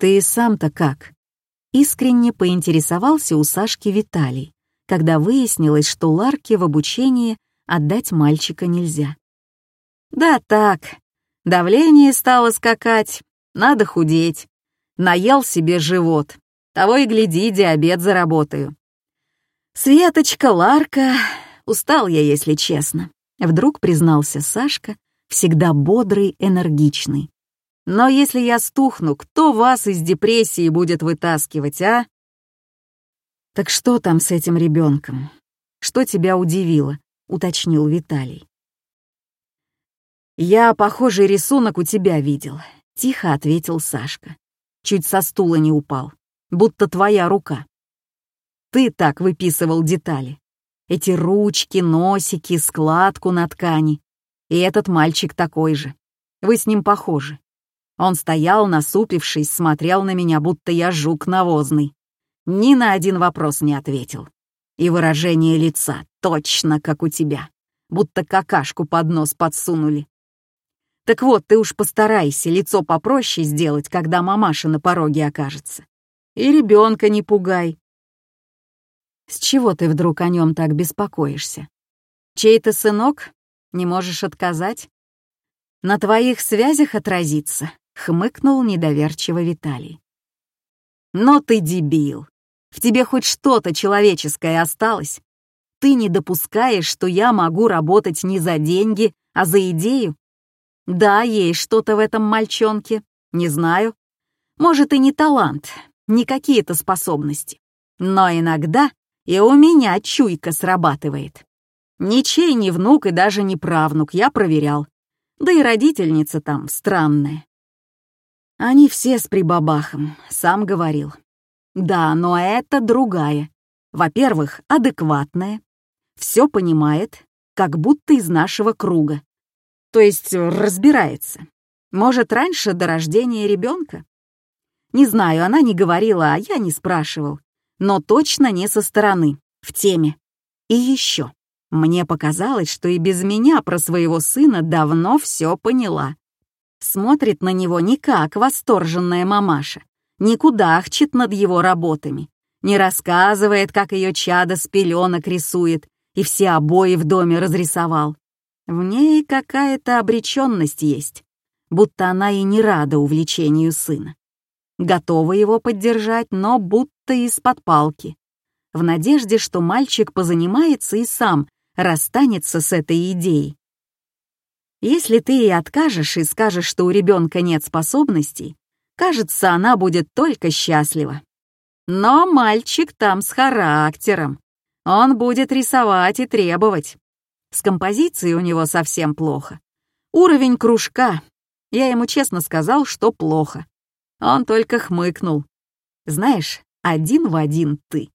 «Ты сам-то как?» Искренне поинтересовался у Сашки Виталий, когда выяснилось, что Ларке в обучении отдать мальчика нельзя. «Да так, давление стало скакать, надо худеть. Наел себе живот, того и гляди, диабет заработаю. Светочка, Ларка, устал я, если честно. Вдруг признался Сашка, всегда бодрый, энергичный. Но если я стухну, кто вас из депрессии будет вытаскивать, а? Так что там с этим ребенком? Что тебя удивило? уточнил Виталий. Я похожий рисунок у тебя видел, тихо ответил Сашка. Чуть со стула не упал, будто твоя рука. Ты так выписывал детали. Эти ручки, носики, складку на ткани. И этот мальчик такой же. Вы с ним похожи. Он стоял, насупившись, смотрел на меня, будто я жук навозный. Ни на один вопрос не ответил. И выражение лица точно как у тебя. Будто какашку под нос подсунули. Так вот, ты уж постарайся лицо попроще сделать, когда мамаша на пороге окажется. И ребенка не пугай. С чего ты вдруг о нем так беспокоишься? Чей-то сынок? Не можешь отказать? На твоих связях отразится, хмыкнул недоверчиво Виталий. Но ты дебил. В тебе хоть что-то человеческое осталось? Ты не допускаешь, что я могу работать не за деньги, а за идею? Да, есть что-то в этом мальчонке. Не знаю. Может, и не талант, не какие-то способности. Но иногда и у меня чуйка срабатывает. Ничей не внук и даже не правнук, я проверял. Да и родительница там странная. Они все с прибабахом, сам говорил. Да, но это другая. Во-первых, адекватная. Все понимает, как будто из нашего круга. То есть разбирается. Может, раньше до рождения ребенка? Не знаю, она не говорила, а я не спрашивал но точно не со стороны, в теме. И еще, мне показалось, что и без меня про своего сына давно все поняла. Смотрит на него не как восторженная мамаша, не кудахчет над его работами, не рассказывает, как ее чадо с пеленок рисует и все обои в доме разрисовал. В ней какая-то обреченность есть, будто она и не рада увлечению сына готова его поддержать, но будто из-под палки, в надежде, что мальчик позанимается и сам расстанется с этой идеей. Если ты ей откажешь и скажешь, что у ребенка нет способностей, кажется, она будет только счастлива. Но мальчик там с характером. Он будет рисовать и требовать. С композицией у него совсем плохо. Уровень кружка. Я ему честно сказал, что плохо. Он только хмыкнул. Знаешь, один в один ты.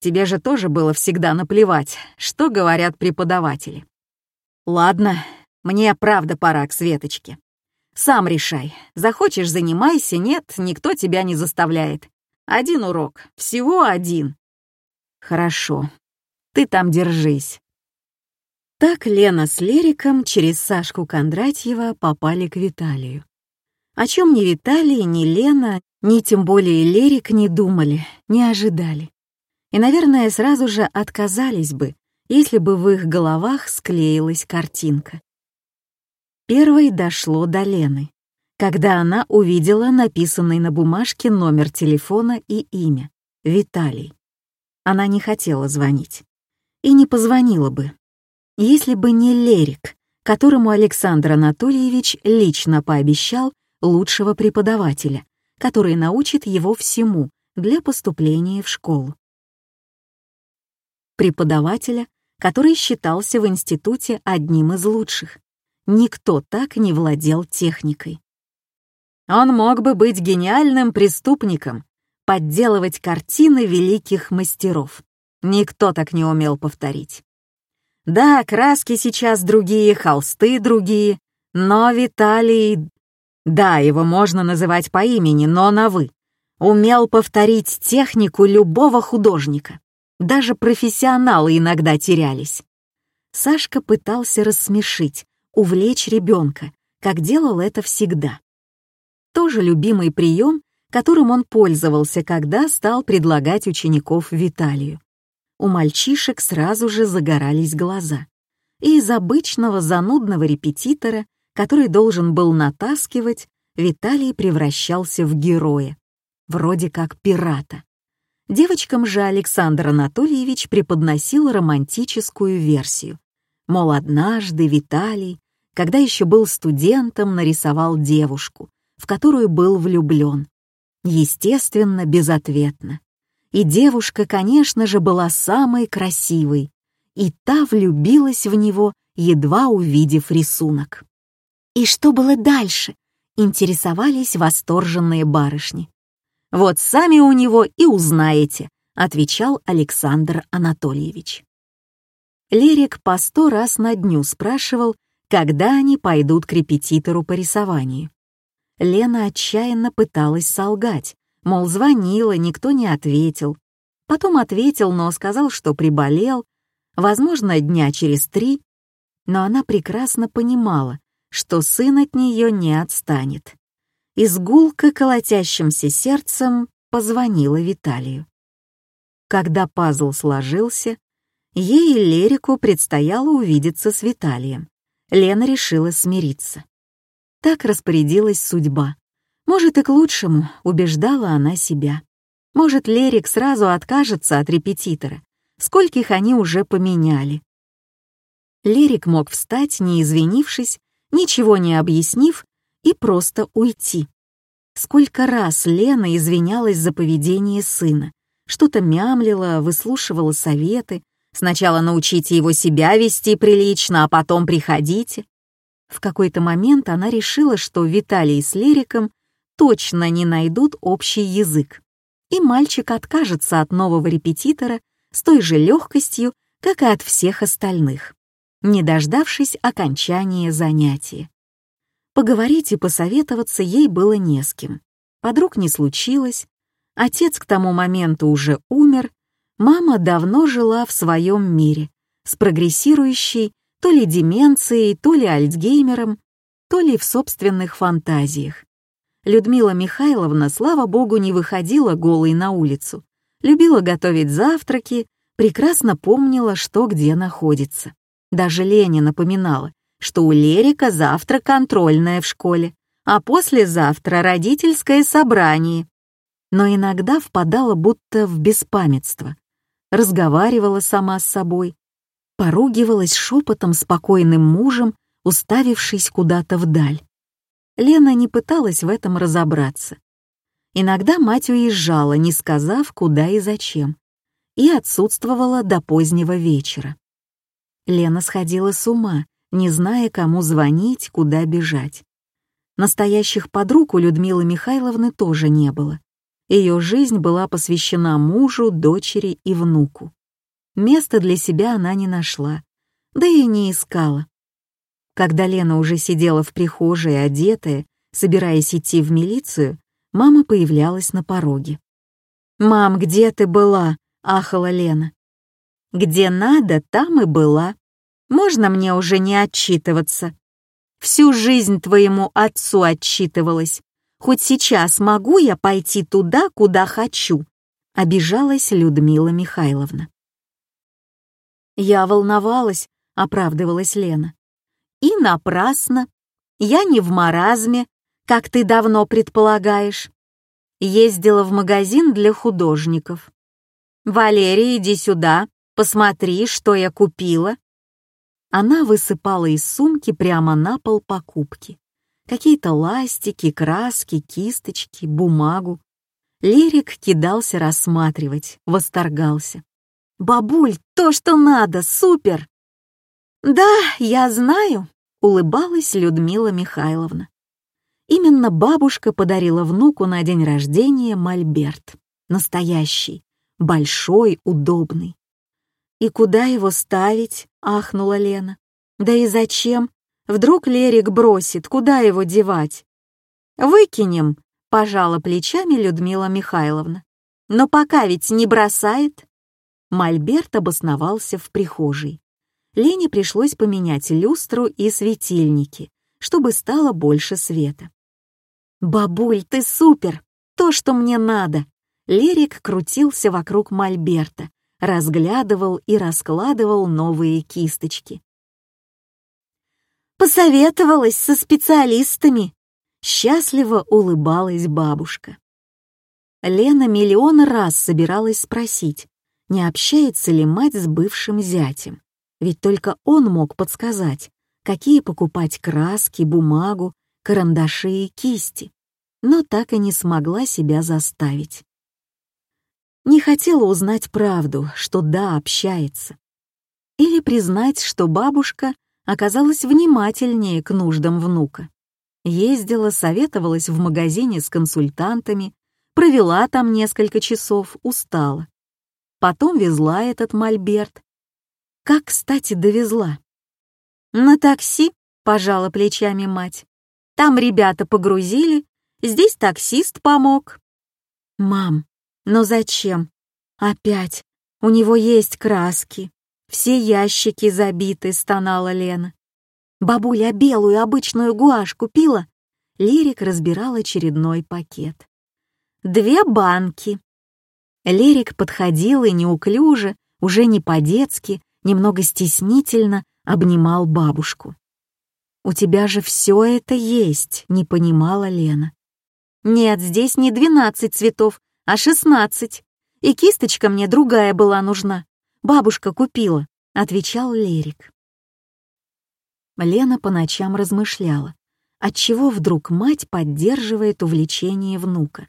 Тебе же тоже было всегда наплевать, что говорят преподаватели. Ладно, мне правда пора к Светочке. Сам решай, захочешь — занимайся, нет, никто тебя не заставляет. Один урок, всего один. Хорошо, ты там держись. Так Лена с Лериком через Сашку Кондратьева попали к Виталию. О чем ни Виталий, ни Лена, ни тем более Лерик не думали, не ожидали. И, наверное, сразу же отказались бы, если бы в их головах склеилась картинка. Первой дошло до Лены, когда она увидела написанный на бумажке номер телефона и имя — Виталий. Она не хотела звонить. И не позвонила бы. Если бы не Лерик, которому Александр Анатольевич лично пообещал, лучшего преподавателя, который научит его всему для поступления в школу. Преподавателя, который считался в институте одним из лучших. Никто так не владел техникой. Он мог бы быть гениальным преступником, подделывать картины великих мастеров. Никто так не умел повторить. Да, краски сейчас другие, холсты другие, но Виталий да, его можно называть по имени, но на «вы». Умел повторить технику любого художника. Даже профессионалы иногда терялись. Сашка пытался рассмешить, увлечь ребенка, как делал это всегда. Тоже любимый прием, которым он пользовался, когда стал предлагать учеников Виталию. У мальчишек сразу же загорались глаза. И из обычного занудного репетитора, который должен был натаскивать, Виталий превращался в героя, вроде как пирата. Девочкам же Александр Анатольевич преподносил романтическую версию. Мол, однажды Виталий, когда еще был студентом, нарисовал девушку, в которую был влюблен. Естественно, безответно. И девушка, конечно же, была самой красивой, и та влюбилась в него, едва увидев рисунок. «И что было дальше?» — интересовались восторженные барышни. «Вот сами у него и узнаете», — отвечал Александр Анатольевич. Лерик по сто раз на дню спрашивал, когда они пойдут к репетитору по рисованию. Лена отчаянно пыталась солгать, мол, звонила, никто не ответил. Потом ответил, но сказал, что приболел, возможно, дня через три, но она прекрасно понимала, что сын от нее не отстанет и с гулко колотящимся сердцем позвонила Виталию. Когда пазл сложился, ей и Лерику предстояло увидеться с Виталием. Лена решила смириться. Так распорядилась судьба. Может, и к лучшему, убеждала она себя. Может, Лерик сразу откажется от репетитора, скольких они уже поменяли. Лерик мог встать, не извинившись, ничего не объяснив и просто уйти. Сколько раз Лена извинялась за поведение сына, что-то мямлила, выслушивала советы, сначала научите его себя вести прилично, а потом приходите. В какой-то момент она решила, что Виталий с Лериком точно не найдут общий язык, и мальчик откажется от нового репетитора с той же легкостью, как и от всех остальных, не дождавшись окончания занятия. Поговорить и посоветоваться ей было не с кем. Подруг не случилось, отец к тому моменту уже умер, мама давно жила в своем мире, с прогрессирующей то ли деменцией, то ли альцгеймером, то ли в собственных фантазиях. Людмила Михайловна, слава богу, не выходила голой на улицу, любила готовить завтраки, прекрасно помнила, что где находится. Даже Леня напоминала, что у Лерика завтра контрольная в школе, а послезавтра родительское собрание. Но иногда впадала будто в беспамятство, разговаривала сама с собой, поругивалась шепотом спокойным мужем, уставившись куда-то вдаль. Лена не пыталась в этом разобраться. Иногда мать уезжала, не сказав, куда и зачем, и отсутствовала до позднего вечера. Лена сходила с ума, не зная, кому звонить, куда бежать. Настоящих подруг у Людмилы Михайловны тоже не было. Ее жизнь была посвящена мужу, дочери и внуку. Места для себя она не нашла, да и не искала. Когда Лена уже сидела в прихожей, одетая, собираясь идти в милицию, мама появлялась на пороге. «Мам, где ты была?» — ахала Лена. «Где надо, там и была», можно мне уже не отчитываться? Всю жизнь твоему отцу отчитывалась. Хоть сейчас могу я пойти туда, куда хочу?» — обижалась Людмила Михайловна. «Я волновалась», — оправдывалась Лена. «И напрасно. Я не в маразме, как ты давно предполагаешь. Ездила в магазин для художников. Валерия, иди сюда, посмотри, что я купила». Она высыпала из сумки прямо на пол покупки. Какие-то ластики, краски, кисточки, бумагу. Лерик кидался рассматривать, восторгался. «Бабуль, то, что надо, супер!» «Да, я знаю», — улыбалась Людмила Михайловна. Именно бабушка подарила внуку на день рождения мольберт. Настоящий, большой, удобный. «И куда его ставить?» — ахнула Лена. «Да и зачем? Вдруг Лерик бросит, куда его девать?» «Выкинем», — пожала плечами Людмила Михайловна. «Но пока ведь не бросает». Мольберт обосновался в прихожей. Лене пришлось поменять люстру и светильники, чтобы стало больше света. «Бабуль, ты супер! То, то, что мне надо. Лерик крутился вокруг мольберта, разглядывал и раскладывал новые кисточки. Посоветовалась со специалистами. Счастливо улыбалась бабушка. Лена миллион раз собиралась спросить, не общается ли мать с бывшим зятем, ведь только он мог подсказать, какие покупать краски, бумагу, карандаши и кисти, но так и не смогла себя заставить. Не хотела узнать правду, что да, общается. Или признать, что бабушка оказалась внимательнее к нуждам внука. Ездила, советовалась в магазине с консультантами, провела там несколько часов, устала. Потом везла этот мольберт. Как, кстати, довезла? На такси, пожала плечами мать. Там ребята погрузили, здесь таксист помог. Мам, но зачем? Опять. У него есть краски. Все ящики забиты, стонала Лена. Бабуля белую обычную гуашь купила? Лерик разбирал очередной пакет. Две банки. Лерик подходил и неуклюже, уже не по-детски, немного стеснительно обнимал бабушку. «У тебя же все это есть», — не понимала Лена. «Нет, здесь не двенадцать цветов, а шестнадцать. И кисточка мне другая была нужна. Бабушка купила», — отвечал Лерик. Лена по ночам размышляла, отчего вдруг мать поддерживает увлечение внука.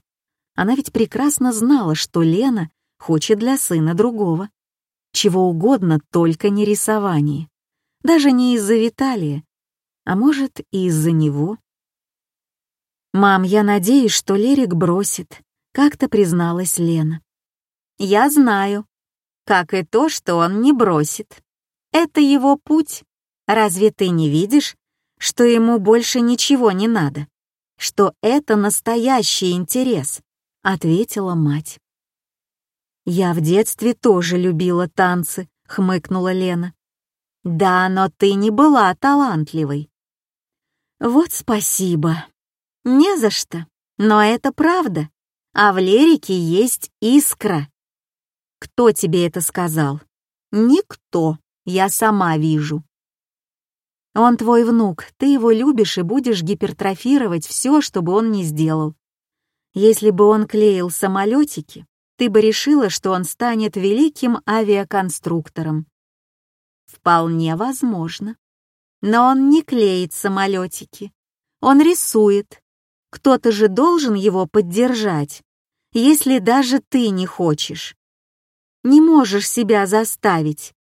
Она ведь прекрасно знала, что Лена хочет для сына другого. Чего угодно, только не рисование. Даже не из-за Виталия, а может и из-за него. «Мам, я надеюсь, что Лерик бросит», — как-то призналась Лена. «Я знаю, как и то, что он не бросит. Это его путь. Разве ты не видишь, что ему больше ничего не надо? Что это настоящий интерес?» — ответила мать. «Я в детстве тоже любила танцы», — хмыкнула Лена. «Да, но ты не была талантливой». «Вот спасибо. Не за что. Но это правда. А в лирике есть искра». «Кто тебе это сказал?» «Никто. Я сама вижу». «Он твой внук. Ты его любишь и будешь гипертрофировать все, чтобы он не сделал. Если бы он клеил самолетики, ты бы решила, что он станет великим авиаконструктором. Вполне возможно. Но он не клеит самолетики. Он рисует. Кто-то же должен его поддержать, если даже ты не хочешь. Не можешь себя заставить.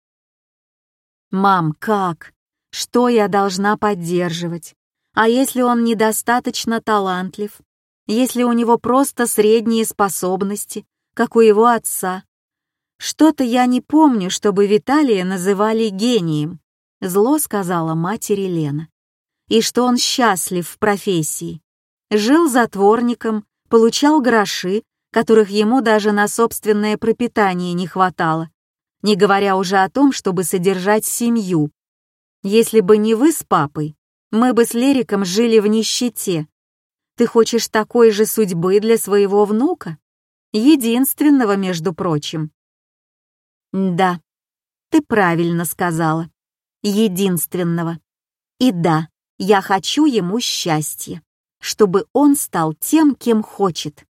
Мам, как? Что я должна поддерживать? А если он недостаточно талантлив? Если у него просто средние способности, как у его отца. Что-то я не помню, чтобы Виталия называли гением, зло сказала матери Лена. И что он счастлив в профессии. Жил затворником, получал гроши, которых ему даже на собственное пропитание не хватало, не говоря уже о том, чтобы содержать семью. Если бы не вы с папой, мы бы с Лериком жили в нищете. Ты хочешь такой же судьбы для своего внука? Единственного, между прочим. Да, ты правильно сказала. Единственного. И да, я хочу ему счастья, чтобы он стал тем, кем хочет.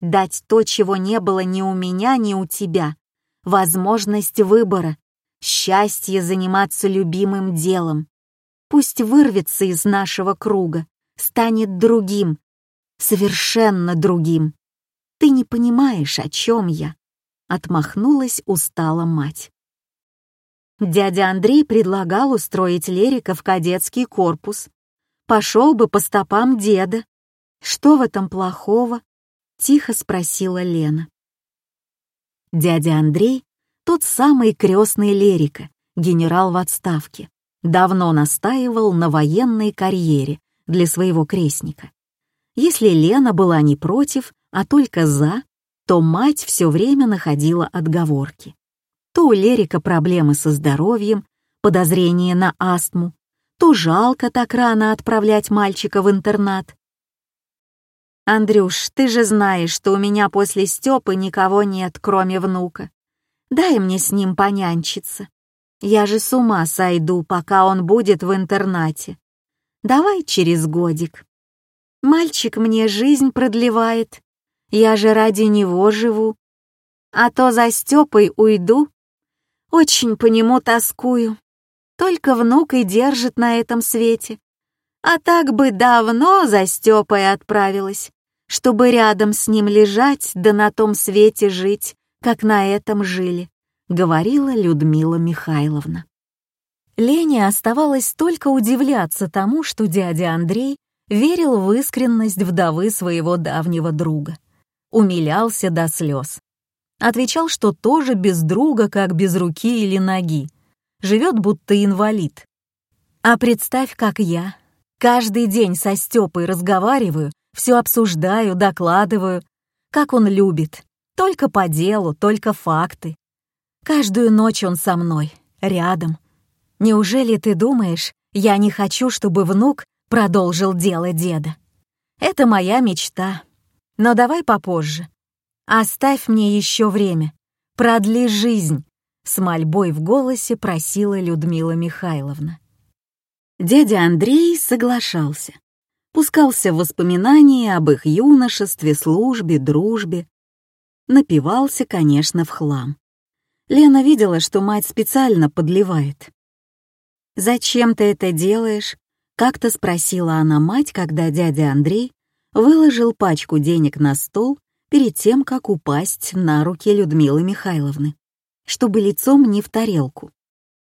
Дать то, чего не было ни у меня, ни у тебя. Возможность выбора, счастье заниматься любимым делом. Пусть вырвется из нашего круга, станет другим, совершенно другим. Ты не понимаешь, о чем я», — отмахнулась устала мать. Дядя Андрей предлагал устроить Лерика в кадетский корпус. Пошел бы по стопам деда. Что в этом плохого? Тихо спросила Лена. Дядя Андрей — тот самый крестный Лерика, генерал в отставке, давно настаивал на военной карьере для своего крестника. Если Лена была не против, а только за, то мать все время находила отговорки. То у Лерика проблемы со здоровьем, подозрение на астму, то жалко так рано отправлять мальчика в интернат. «Андрюш, ты же знаешь, что у меня после Степы никого нет, кроме внука. Дай мне с ним понянчиться. Я же с ума сойду, пока он будет в интернате. Давай через годик. Мальчик мне жизнь продлевает. Я же ради него живу. А то за Степой уйду. Очень по нему тоскую. Только внук и держит на этом свете. А так бы давно за Степой отправилась чтобы рядом с ним лежать да на том свете жить, как на этом жили», — говорила Людмила Михайловна. Лене оставалось только удивляться тому, что дядя Андрей верил в искренность вдовы своего давнего друга. Умилялся до слез. Отвечал, что тоже без друга, как без руки или ноги. Живет будто инвалид. А представь, как я. Каждый день со Степой разговариваю все обсуждаю, докладываю, как он любит. Только по делу, только факты. Каждую ночь он со мной, рядом. Неужели ты думаешь, я не хочу, чтобы внук продолжил дело деда? Это моя мечта. Но давай попозже. Оставь мне еще время. Продли жизнь. С мольбой в голосе просила Людмила Михайловна. Дядя Андрей соглашался пускался в воспоминания об их юношестве, службе, дружбе. Напивался, конечно, в хлам. Лена видела, что мать специально подливает. «Зачем ты это делаешь?» — как-то спросила она мать, когда дядя Андрей выложил пачку денег на стол перед тем, как упасть на руки Людмилы Михайловны, чтобы лицом не в тарелку.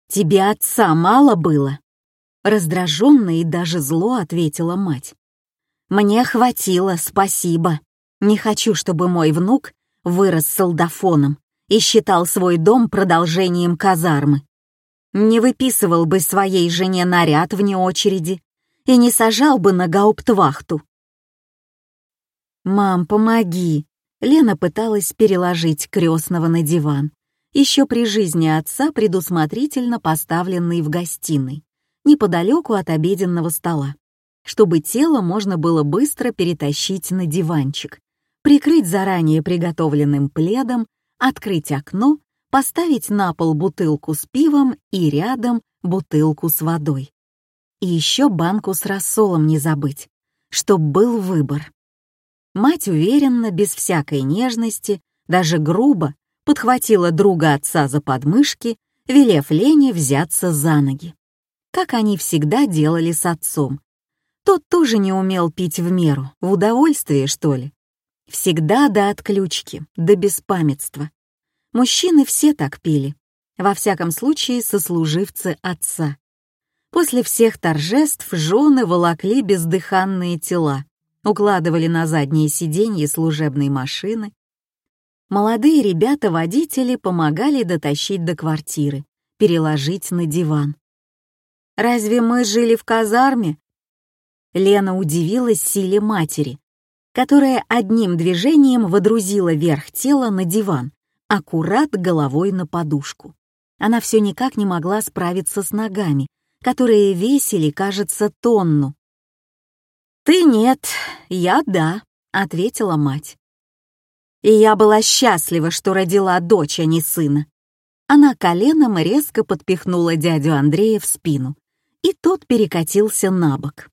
«Тебе отца мало было?» Раздраженно и даже зло ответила мать. «Мне хватило, спасибо. Не хочу, чтобы мой внук вырос солдафоном и считал свой дом продолжением казармы. Не выписывал бы своей жене наряд вне очереди и не сажал бы на гауптвахту. «Мам, помоги!» Лена пыталась переложить крестного на диван, еще при жизни отца предусмотрительно поставленный в гостиной, неподалеку от обеденного стола чтобы тело можно было быстро перетащить на диванчик, прикрыть заранее приготовленным пледом, открыть окно, поставить на пол бутылку с пивом и рядом бутылку с водой. И еще банку с рассолом не забыть, чтоб был выбор. Мать уверенно, без всякой нежности, даже грубо, подхватила друга отца за подмышки, велев Лене взяться за ноги. Как они всегда делали с отцом, тот тоже не умел пить в меру, в удовольствие, что ли. Всегда до отключки, до беспамятства. Мужчины все так пили, во всяком случае сослуживцы отца. После всех торжеств жены волокли бездыханные тела, укладывали на задние сиденья служебной машины. Молодые ребята-водители помогали дотащить до квартиры, переложить на диван. «Разве мы жили в казарме?» Лена удивилась силе матери, которая одним движением водрузила верх тела на диван, аккурат головой на подушку. Она все никак не могла справиться с ногами, которые весили, кажется, тонну. «Ты нет, я да», — ответила мать. И я была счастлива, что родила дочь, а не сына. Она коленом резко подпихнула дядю Андрея в спину, и тот перекатился на бок.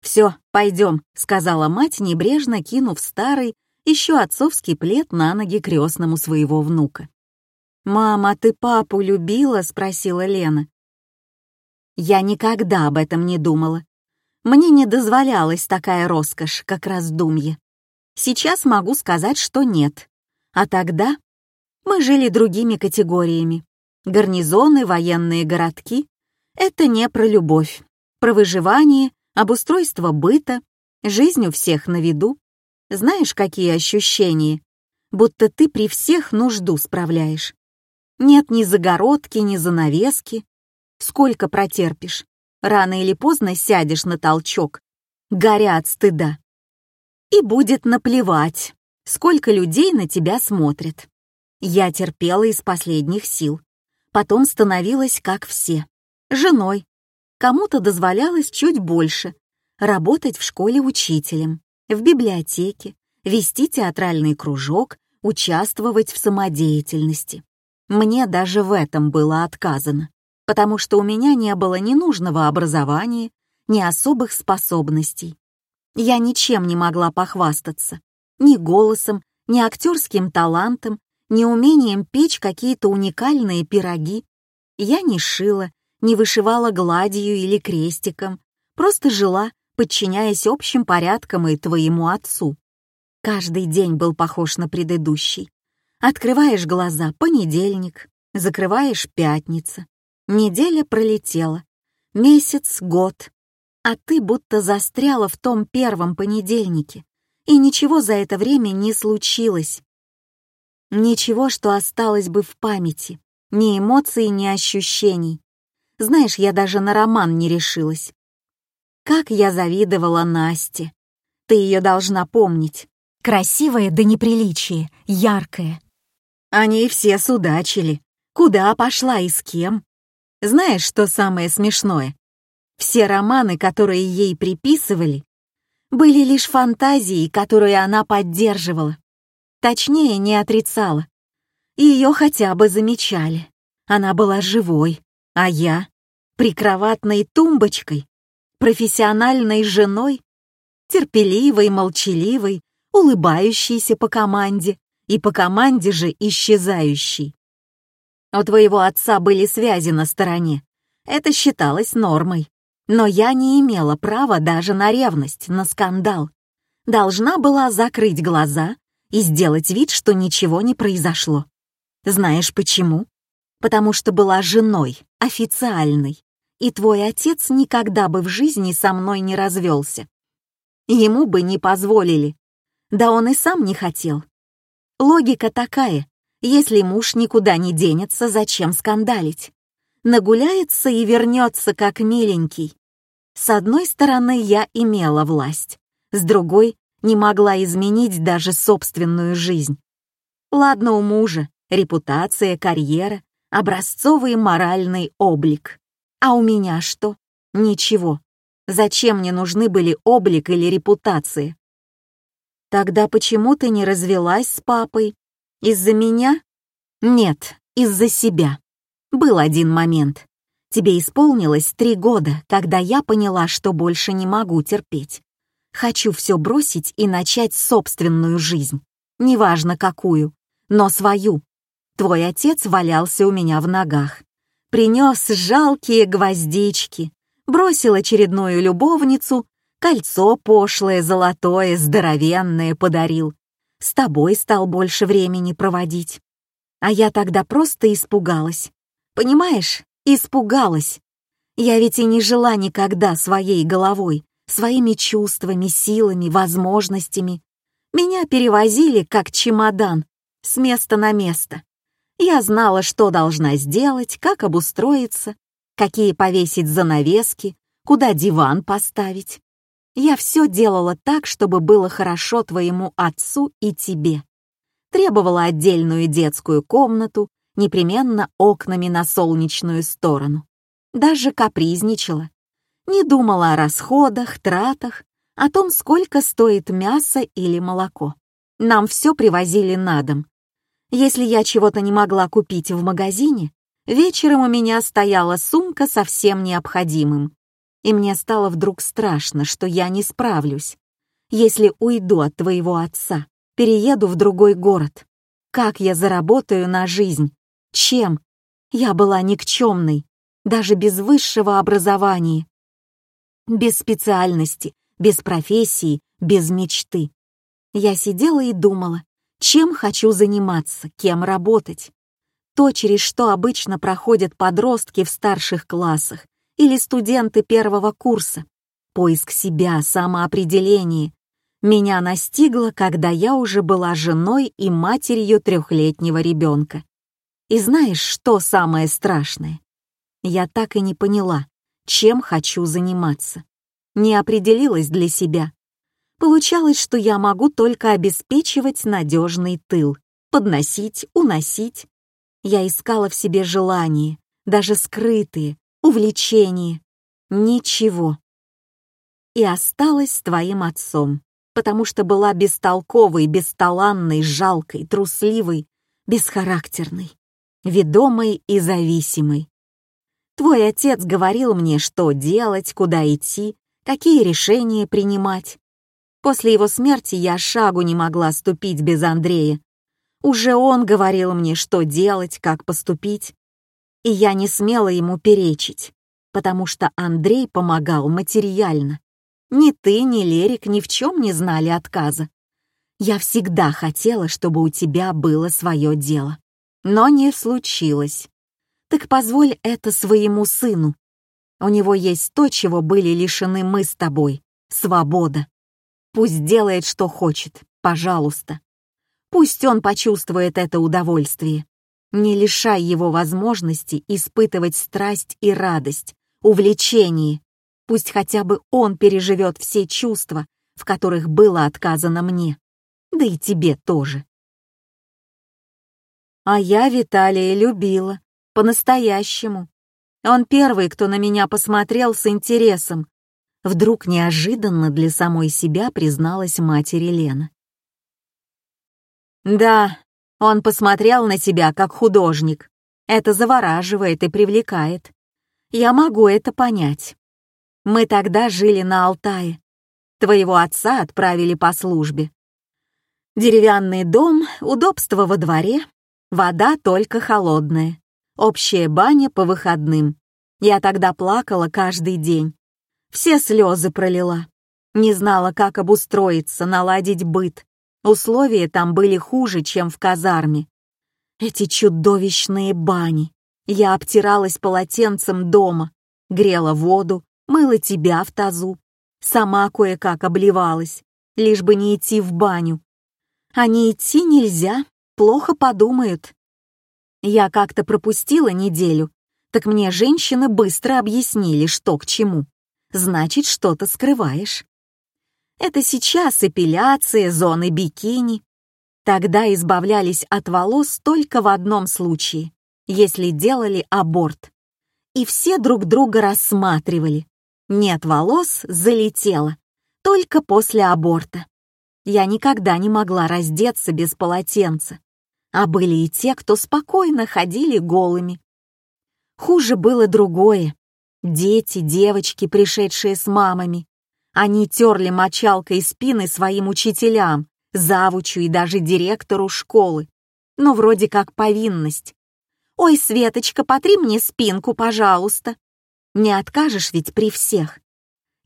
«Все, пойдем», — сказала мать, небрежно кинув старый, еще отцовский плед на ноги крестному своего внука. «Мама, ты папу любила?» — спросила Лена. Я никогда об этом не думала. Мне не дозволялась такая роскошь, как раздумье. Сейчас могу сказать, что нет. А тогда мы жили другими категориями. Гарнизоны, военные городки — это не про любовь, про выживание обустройство быта, жизнь у всех на виду. Знаешь, какие ощущения? Будто ты при всех нужду справляешь. Нет ни загородки, ни занавески. Сколько протерпишь? Рано или поздно сядешь на толчок, горя от стыда. И будет наплевать, сколько людей на тебя смотрят. Я терпела из последних сил. Потом становилась как все. Женой, Кому-то дозволялось чуть больше — работать в школе учителем, в библиотеке, вести театральный кружок, участвовать в самодеятельности. Мне даже в этом было отказано, потому что у меня не было ни нужного образования, ни особых способностей. Я ничем не могла похвастаться, ни голосом, ни актерским талантом, ни умением печь какие-то уникальные пироги. Я не шила, не вышивала гладью или крестиком, просто жила, подчиняясь общим порядкам и твоему отцу. Каждый день был похож на предыдущий. Открываешь глаза — понедельник, закрываешь — пятница. Неделя пролетела. Месяц, год. А ты будто застряла в том первом понедельнике, и ничего за это время не случилось. Ничего, что осталось бы в памяти, ни эмоций, ни ощущений. Знаешь, я даже на роман не решилась. Как я завидовала Насте. Ты ее должна помнить. Красивая до неприличия, яркая. Они все судачили. Куда пошла и с кем? Знаешь, что самое смешное? Все романы, которые ей приписывали, были лишь фантазией, которую она поддерживала. Точнее, не отрицала. Ее хотя бы замечали. Она была живой, а я — прикроватной тумбочкой, профессиональной женой, терпеливой, молчаливой, улыбающейся по команде и по команде же исчезающей. У твоего отца были связи на стороне. Это считалось нормой. Но я не имела права даже на ревность, на скандал. Должна была закрыть глаза и сделать вид, что ничего не произошло. Знаешь почему? Потому что была женой, официальной, и твой отец никогда бы в жизни со мной не развелся. Ему бы не позволили. Да он и сам не хотел. Логика такая, если муж никуда не денется, зачем скандалить? Нагуляется и вернется как миленький. С одной стороны, я имела власть, с другой — не могла изменить даже собственную жизнь. Ладно у мужа, репутация, карьера, образцовый моральный облик. А у меня что? Ничего. Зачем мне нужны были облик или репутация? Тогда почему ты не развелась с папой? Из-за меня? Нет, из-за себя. Был один момент. Тебе исполнилось три года, когда я поняла, что больше не могу терпеть. Хочу все бросить и начать собственную жизнь. Неважно какую, но свою. Твой отец валялся у меня в ногах принес жалкие гвоздички, бросил очередную любовницу, кольцо пошлое, золотое, здоровенное подарил. С тобой стал больше времени проводить. А я тогда просто испугалась. Понимаешь, испугалась. Я ведь и не жила никогда своей головой, своими чувствами, силами, возможностями. Меня перевозили как чемодан, с места на место. Я знала, что должна сделать, как обустроиться, какие повесить занавески, куда диван поставить. Я все делала так, чтобы было хорошо твоему отцу и тебе. Требовала отдельную детскую комнату, непременно окнами на солнечную сторону. Даже капризничала. Не думала о расходах, тратах, о том, сколько стоит мясо или молоко. Нам все привозили на дом, если я чего-то не могла купить в магазине, вечером у меня стояла сумка со всем необходимым. И мне стало вдруг страшно, что я не справлюсь. Если уйду от твоего отца, перееду в другой город. Как я заработаю на жизнь? Чем? Я была никчемной, даже без высшего образования. Без специальности, без профессии, без мечты. Я сидела и думала, чем хочу заниматься, кем работать. То, через что обычно проходят подростки в старших классах или студенты первого курса. Поиск себя, самоопределение. Меня настигло, когда я уже была женой и матерью трехлетнего ребенка. И знаешь, что самое страшное? Я так и не поняла, чем хочу заниматься. Не определилась для себя. Получалось, что я могу только обеспечивать надежный тыл, подносить, уносить. Я искала в себе желания, даже скрытые, увлечения. Ничего. И осталась твоим отцом. потому что была бестолковой, бесталанной, жалкой, трусливой, бесхарактерной, ведомой и зависимой. Твой отец говорил мне, что делать, куда идти, какие решения принимать. После его смерти я шагу не могла ступить без Андрея. Уже он говорил мне, что делать, как поступить. И я не смела ему перечить, потому что Андрей помогал материально. Ни ты, ни Лерик ни в чем не знали отказа. Я всегда хотела, чтобы у тебя было свое дело. Но не случилось. Так позволь это своему сыну. У него есть то, чего были лишены мы с тобой — свобода. Пусть делает, что хочет, пожалуйста. Пусть он почувствует это удовольствие. Не лишай его возможности испытывать страсть и радость, увлечение, Пусть хотя бы он переживет все чувства, в которых было отказано мне. Да и тебе тоже. А я Виталия любила. По-настоящему. Он первый, кто на меня посмотрел с интересом. Вдруг неожиданно для самой себя призналась матери Лена. Да, он посмотрел на тебя как художник. Это завораживает и привлекает. Я могу это понять. Мы тогда жили на Алтае. Твоего отца отправили по службе. Деревянный дом, удобство во дворе, вода только холодная, общая баня по выходным. Я тогда плакала каждый день. Все слезы пролила. Не знала, как обустроиться, наладить быт. Условия там были хуже, чем в казарме. Эти чудовищные бани. Я обтиралась полотенцем дома, грела воду, мыла тебя в тазу, сама кое-как обливалась, лишь бы не идти в баню. А не идти нельзя, плохо подумают. Я как-то пропустила неделю, так мне женщины быстро объяснили, что к чему. Значит, что-то скрываешь. Это сейчас эпиляция, зоны бикини. Тогда избавлялись от волос только в одном случае, если делали аборт. И все друг друга рассматривали, нет волос, залетела. Только после аборта. Я никогда не могла раздеться без полотенца. А были и те, кто спокойно ходили голыми. Хуже было другое. Дети, девочки, пришедшие с мамами. Они терли мочалкой спины своим учителям, завучу и даже директору школы. Но вроде как повинность. «Ой, Светочка, потри мне спинку, пожалуйста». Не откажешь ведь при всех.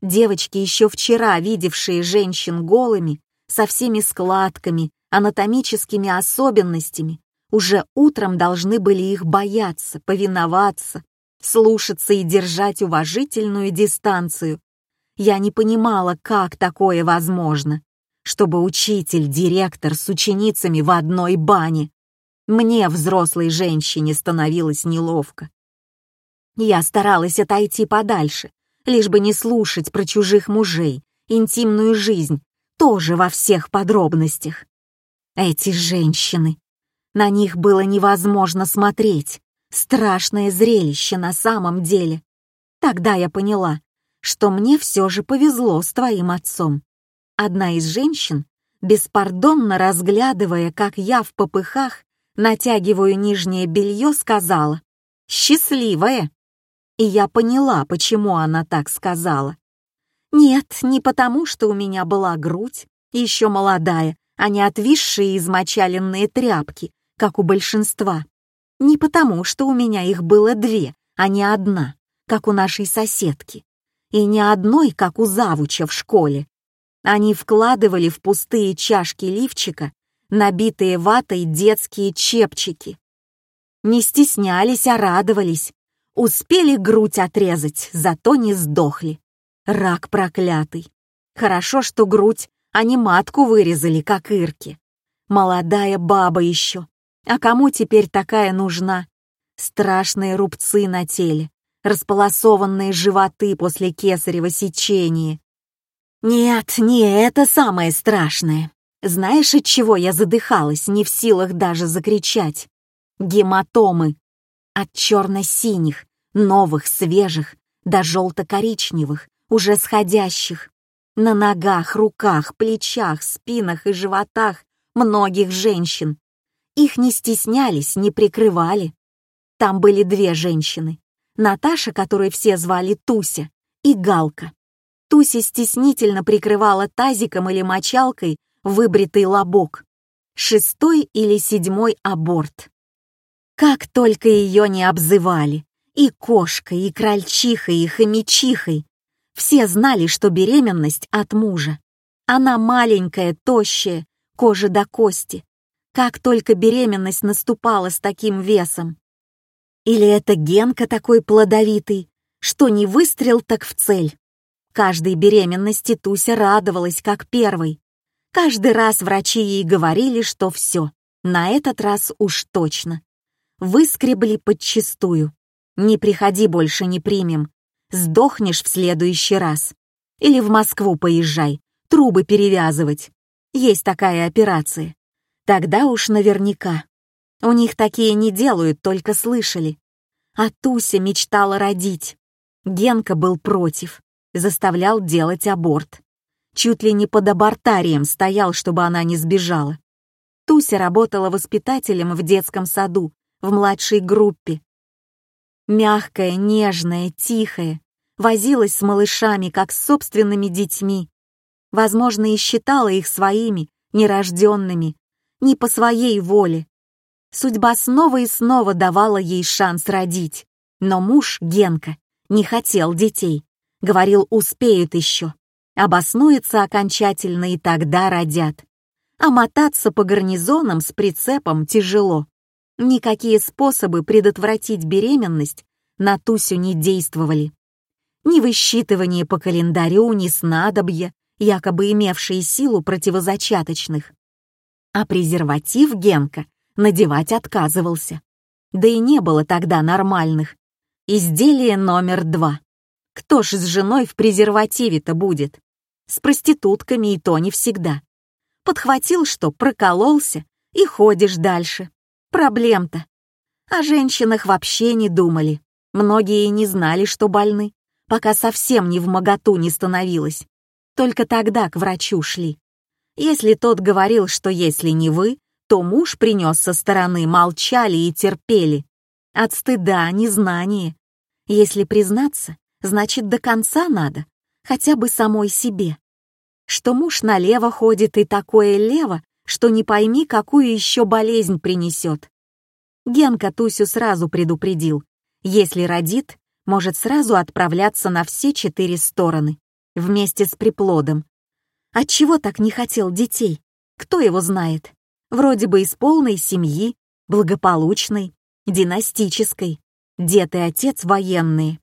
Девочки, еще вчера видевшие женщин голыми, со всеми складками, анатомическими особенностями, уже утром должны были их бояться, повиноваться, слушаться и держать уважительную дистанцию. Я не понимала, как такое возможно, чтобы учитель, директор с ученицами в одной бане. Мне, взрослой женщине, становилось неловко. Я старалась отойти подальше, лишь бы не слушать про чужих мужей, интимную жизнь, тоже во всех подробностях. Эти женщины. На них было невозможно смотреть. Страшное зрелище на самом деле. Тогда я поняла, что мне все же повезло с твоим отцом. Одна из женщин, беспардонно разглядывая, как я в попыхах натягиваю нижнее белье, сказала «Счастливая!» и я поняла, почему она так сказала. Нет, не потому, что у меня была грудь, еще молодая, а не отвисшие измочаленные тряпки, как у большинства. Не потому, что у меня их было две, а не одна, как у нашей соседки. И не одной, как у завуча в школе. Они вкладывали в пустые чашки лифчика набитые ватой детские чепчики. Не стеснялись, а радовались, Успели грудь отрезать, зато не сдохли. Рак проклятый. Хорошо, что грудь, а не матку вырезали, как Ирки. Молодая баба еще. А кому теперь такая нужна? Страшные рубцы на теле, располосованные животы после кесарева сечения. Нет, не это самое страшное. Знаешь, от чего я задыхалась, не в силах даже закричать? Гематомы. От черно-синих, новых, свежих, до желто-коричневых, уже сходящих. На ногах, руках, плечах, спинах и животах многих женщин. Их не стеснялись, не прикрывали. Там были две женщины. Наташа, которую все звали Туся, и Галка. Туся стеснительно прикрывала тазиком или мочалкой выбритый лобок. Шестой или седьмой аборт. Как только ее не обзывали. И кошкой, и крольчихой, и хомячихой. Все знали, что беременность от мужа. Она маленькая, тощая, кожа до кости. Как только беременность наступала с таким весом. Или это Генка такой плодовитый, что не выстрел, так в цель. Каждой беременности Туся радовалась, как первой. Каждый раз врачи ей говорили, что все, на этот раз уж точно. Выскребли подчистую. Не приходи больше, не примем. Сдохнешь в следующий раз. Или в Москву поезжай, трубы перевязывать. Есть такая операция. Тогда уж наверняка. У них такие не делают, только слышали. А Туся мечтала родить. Генка был против заставлял делать аборт. Чуть ли не под абортарием стоял, чтобы она не сбежала. Туся работала воспитателем в детском саду, в младшей группе. Мягкая, нежная, тихая, возилась с малышами, как с собственными детьми. Возможно, и считала их своими, нерожденными, не по своей воле. Судьба снова и снова давала ей шанс родить, но муж, Генка, не хотел детей. Говорил, успеют еще. Обоснуется окончательно и тогда родят. А мотаться по гарнизонам с прицепом тяжело. Никакие способы предотвратить беременность на Тусю не действовали. Ни высчитывание по календарю, ни снадобья, якобы имевшие силу противозачаточных. А презерватив Генка надевать отказывался. Да и не было тогда нормальных. Изделие номер два. Кто ж с женой в презервативе-то будет? С проститутками и то не всегда. Подхватил, что прокололся, и ходишь дальше. Проблем-то. О женщинах вообще не думали. Многие не знали, что больны, пока совсем не в моготу не становилось. Только тогда к врачу шли. Если тот говорил, что если не вы, то муж принес со стороны, молчали и терпели. От стыда, незнания. Если признаться, значит, до конца надо, хотя бы самой себе. Что муж налево ходит и такое лево, что не пойми, какую еще болезнь принесет. Генка Тусю сразу предупредил. Если родит, может сразу отправляться на все четыре стороны, вместе с приплодом. Отчего так не хотел детей? Кто его знает? Вроде бы из полной семьи, благополучной, династической. Дед и отец военные.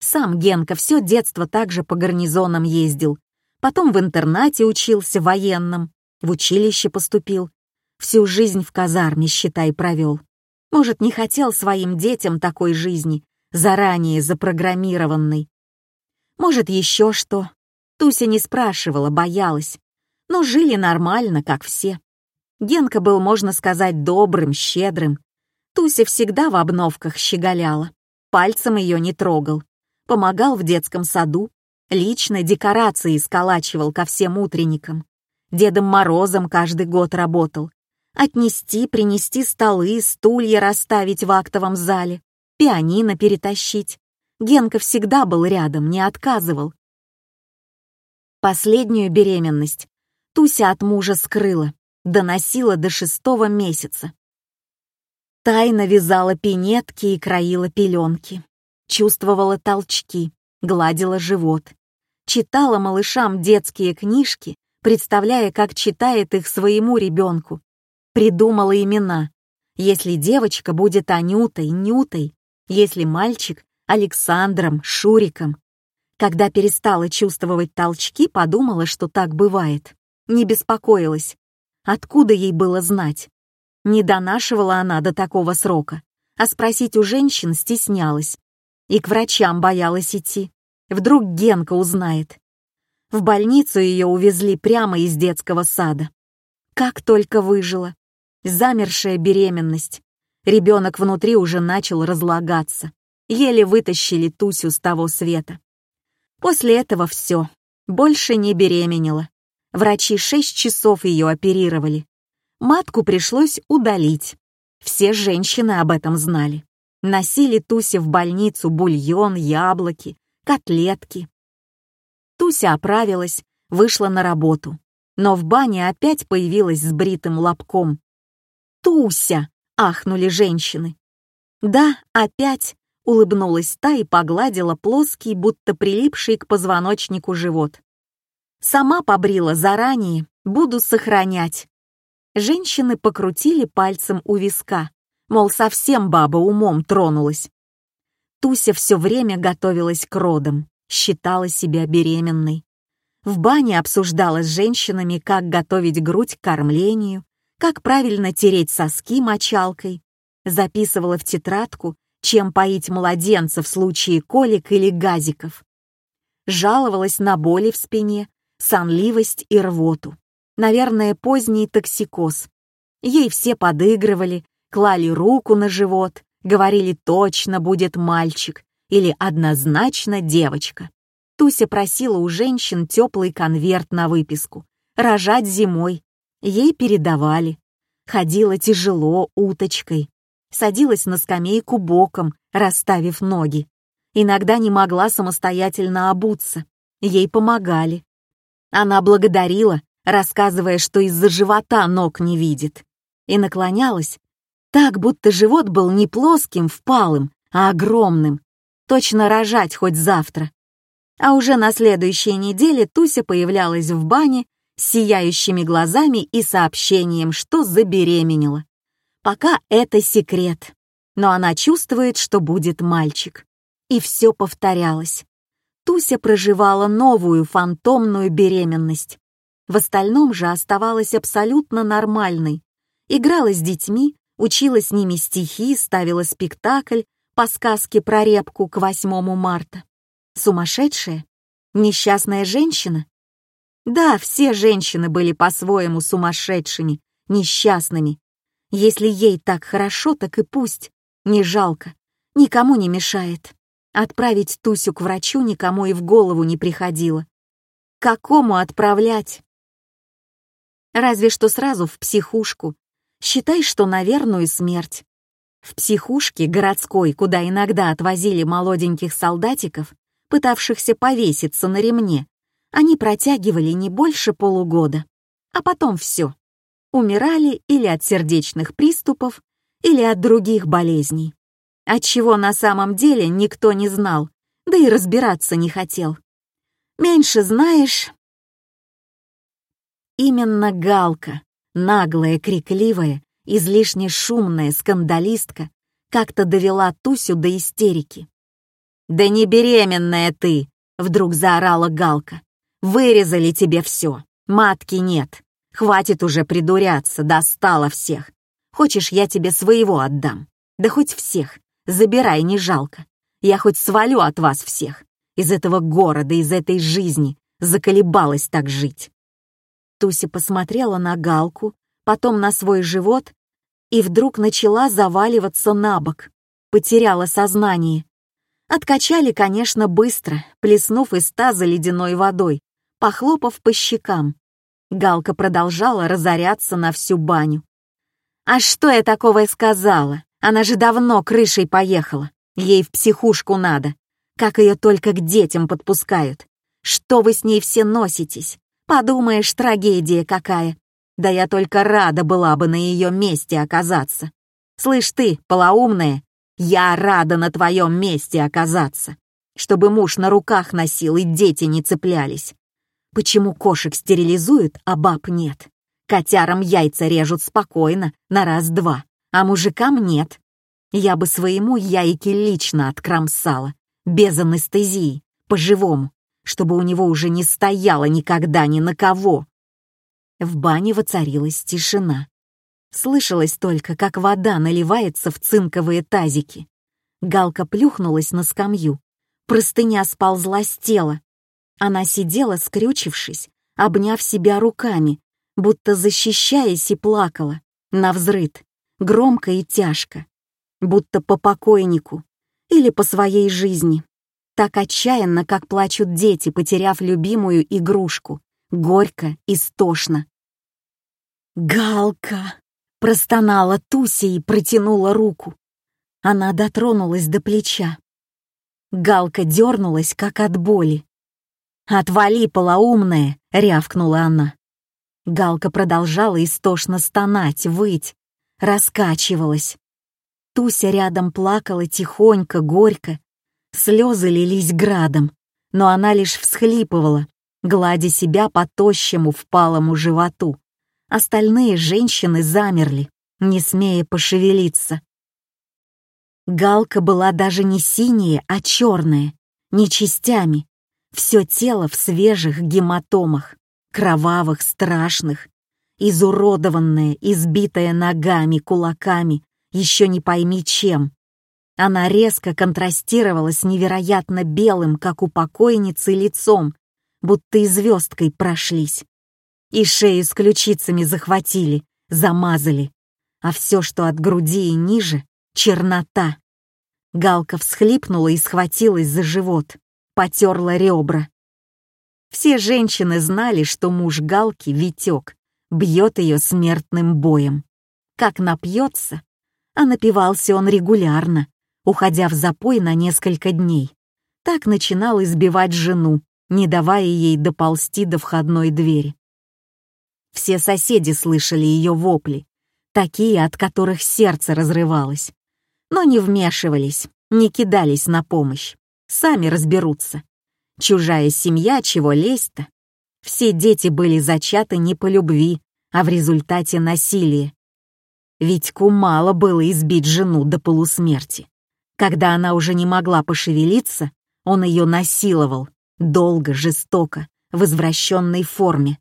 Сам Генка все детство также по гарнизонам ездил. Потом в интернате учился военным, в училище поступил. Всю жизнь в казарме, считай, провел. Может, не хотел своим детям такой жизни, заранее запрограммированной. Может, еще что. Туся не спрашивала, боялась. Но жили нормально, как все. Генка был, можно сказать, добрым, щедрым. Туся всегда в обновках щеголяла. Пальцем ее не трогал помогал в детском саду, лично декорации сколачивал ко всем утренникам. Дедом Морозом каждый год работал. Отнести, принести столы, стулья расставить в актовом зале, пианино перетащить. Генка всегда был рядом, не отказывал. Последнюю беременность Туся от мужа скрыла, доносила до шестого месяца. Тайно вязала пинетки и краила пеленки чувствовала толчки, гладила живот, читала малышам детские книжки, представляя, как читает их своему ребенку, придумала имена. Если девочка будет Анютой, Нютой, если мальчик — Александром, Шуриком. Когда перестала чувствовать толчки, подумала, что так бывает. Не беспокоилась. Откуда ей было знать? Не донашивала она до такого срока, а спросить у женщин стеснялась. И к врачам боялась идти. Вдруг Генка узнает. В больницу ее увезли прямо из детского сада. Как только выжила. Замершая беременность. Ребенок внутри уже начал разлагаться. Еле вытащили Тусю с того света. После этого все. Больше не беременела. Врачи шесть часов ее оперировали. Матку пришлось удалить. Все женщины об этом знали. Носили Тусе в больницу бульон, яблоки, котлетки. Туся оправилась, вышла на работу. Но в бане опять появилась с бритым лобком. «Туся!» — ахнули женщины. «Да, опять!» — улыбнулась та и погладила плоский, будто прилипший к позвоночнику живот. «Сама побрила заранее, буду сохранять». Женщины покрутили пальцем у виска, мол, совсем баба умом тронулась. Туся все время готовилась к родам, считала себя беременной. В бане обсуждала с женщинами, как готовить грудь к кормлению, как правильно тереть соски мочалкой, записывала в тетрадку, чем поить младенца в случае колик или газиков. Жаловалась на боли в спине, сонливость и рвоту. Наверное, поздний токсикоз. Ей все подыгрывали, клали руку на живот, говорили точно будет мальчик или однозначно девочка. Туся просила у женщин теплый конверт на выписку. Рожать зимой. Ей передавали. Ходила тяжело уточкой. Садилась на скамейку боком, расставив ноги. Иногда не могла самостоятельно обуться. Ей помогали. Она благодарила, рассказывая, что из-за живота ног не видит. И наклонялась, так, будто живот был не плоским, впалым, а огромным. Точно рожать хоть завтра. А уже на следующей неделе Туся появлялась в бане с сияющими глазами и сообщением, что забеременела. Пока это секрет, но она чувствует, что будет мальчик. И все повторялось. Туся проживала новую фантомную беременность. В остальном же оставалась абсолютно нормальной. Играла с детьми, учила с ними стихи, ставила спектакль по сказке про репку к 8 марта. Сумасшедшая? Несчастная женщина? Да, все женщины были по-своему сумасшедшими, несчастными. Если ей так хорошо, так и пусть. Не жалко. Никому не мешает. Отправить Тусю к врачу никому и в голову не приходило. Какому отправлять? Разве что сразу в психушку. Считай, что на верную смерть. В психушке городской, куда иногда отвозили молоденьких солдатиков, пытавшихся повеситься на ремне, они протягивали не больше полугода. А потом все. Умирали или от сердечных приступов, или от других болезней. От чего на самом деле никто не знал, да и разбираться не хотел. Меньше знаешь... Именно Галка, наглая, крикливая, излишне шумная скандалистка, как-то довела Тусю до истерики. «Да не беременная ты!» — вдруг заорала Галка. «Вырезали тебе все, матки нет. Хватит уже придуряться, достала всех. Хочешь, я тебе своего отдам? Да хоть всех. Забирай, не жалко. Я хоть свалю от вас всех. Из этого города, из этой жизни. Заколебалась так жить». Туся посмотрела на Галку, потом на свой живот и вдруг начала заваливаться на бок. Потеряла сознание. Откачали, конечно, быстро, плеснув из таза ледяной водой, похлопав по щекам. Галка продолжала разоряться на всю баню. «А что я такого сказала? Она же давно крышей поехала. Ей в психушку надо. Как ее только к детям подпускают. Что вы с ней все носитесь? Подумаешь, трагедия какая. Да я только рада была бы на ее месте оказаться. Слышь ты, полоумная, я рада на твоем месте оказаться, чтобы муж на руках носил и дети не цеплялись. Почему кошек стерилизуют, а баб нет? Котярам яйца режут спокойно, на раз-два, а мужикам нет. Я бы своему яйке лично откромсала, без анестезии, по-живому, чтобы у него уже не стояло никогда ни на кого. В бане воцарилась тишина. Слышалось только, как вода наливается в цинковые тазики. Галка плюхнулась на скамью. Простыня сползла с тела. Она сидела, скрючившись, обняв себя руками, будто защищаясь и плакала, навзрыд, громко и тяжко, будто по покойнику или по своей жизни. так отчаянно, как плачут дети, потеряв любимую игрушку. Горько и стошно. «Галка!» — простонала Туся и протянула руку. Она дотронулась до плеча. Галка дернулась, как от боли. «Отвали, полоумная!» — рявкнула она. Галка продолжала истошно стонать, выть, раскачивалась. Туся рядом плакала тихонько, горько. Слезы лились градом, но она лишь всхлипывала, гладя себя по тощему впалому животу. Остальные женщины замерли, не смея пошевелиться. Галка была даже не синяя, а черная, не частями. Все тело в свежих гематомах, кровавых, страшных, изуродованная, избитая ногами, кулаками, еще не пойми чем. Она резко контрастировала с невероятно белым, как у покойницы, лицом, будто и звездкой прошлись. И шею с ключицами захватили, замазали, а все, что от груди и ниже — чернота. Галка всхлипнула и схватилась за живот, потерла ребра. Все женщины знали, что муж Галки, Витек, бьет ее смертным боем. Как напьется, а напивался он регулярно, уходя в запой на несколько дней. Так начинал избивать жену, не давая ей доползти до входной двери. Все соседи слышали ее вопли, такие, от которых сердце разрывалось, но не вмешивались, не кидались на помощь, сами разберутся. Чужая семья, чего лезть-то? Все дети были зачаты не по любви, а в результате насилия. Витьку мало было избить жену до полусмерти. Когда она уже не могла пошевелиться, он ее насиловал, долго, жестоко, в извращенной форме.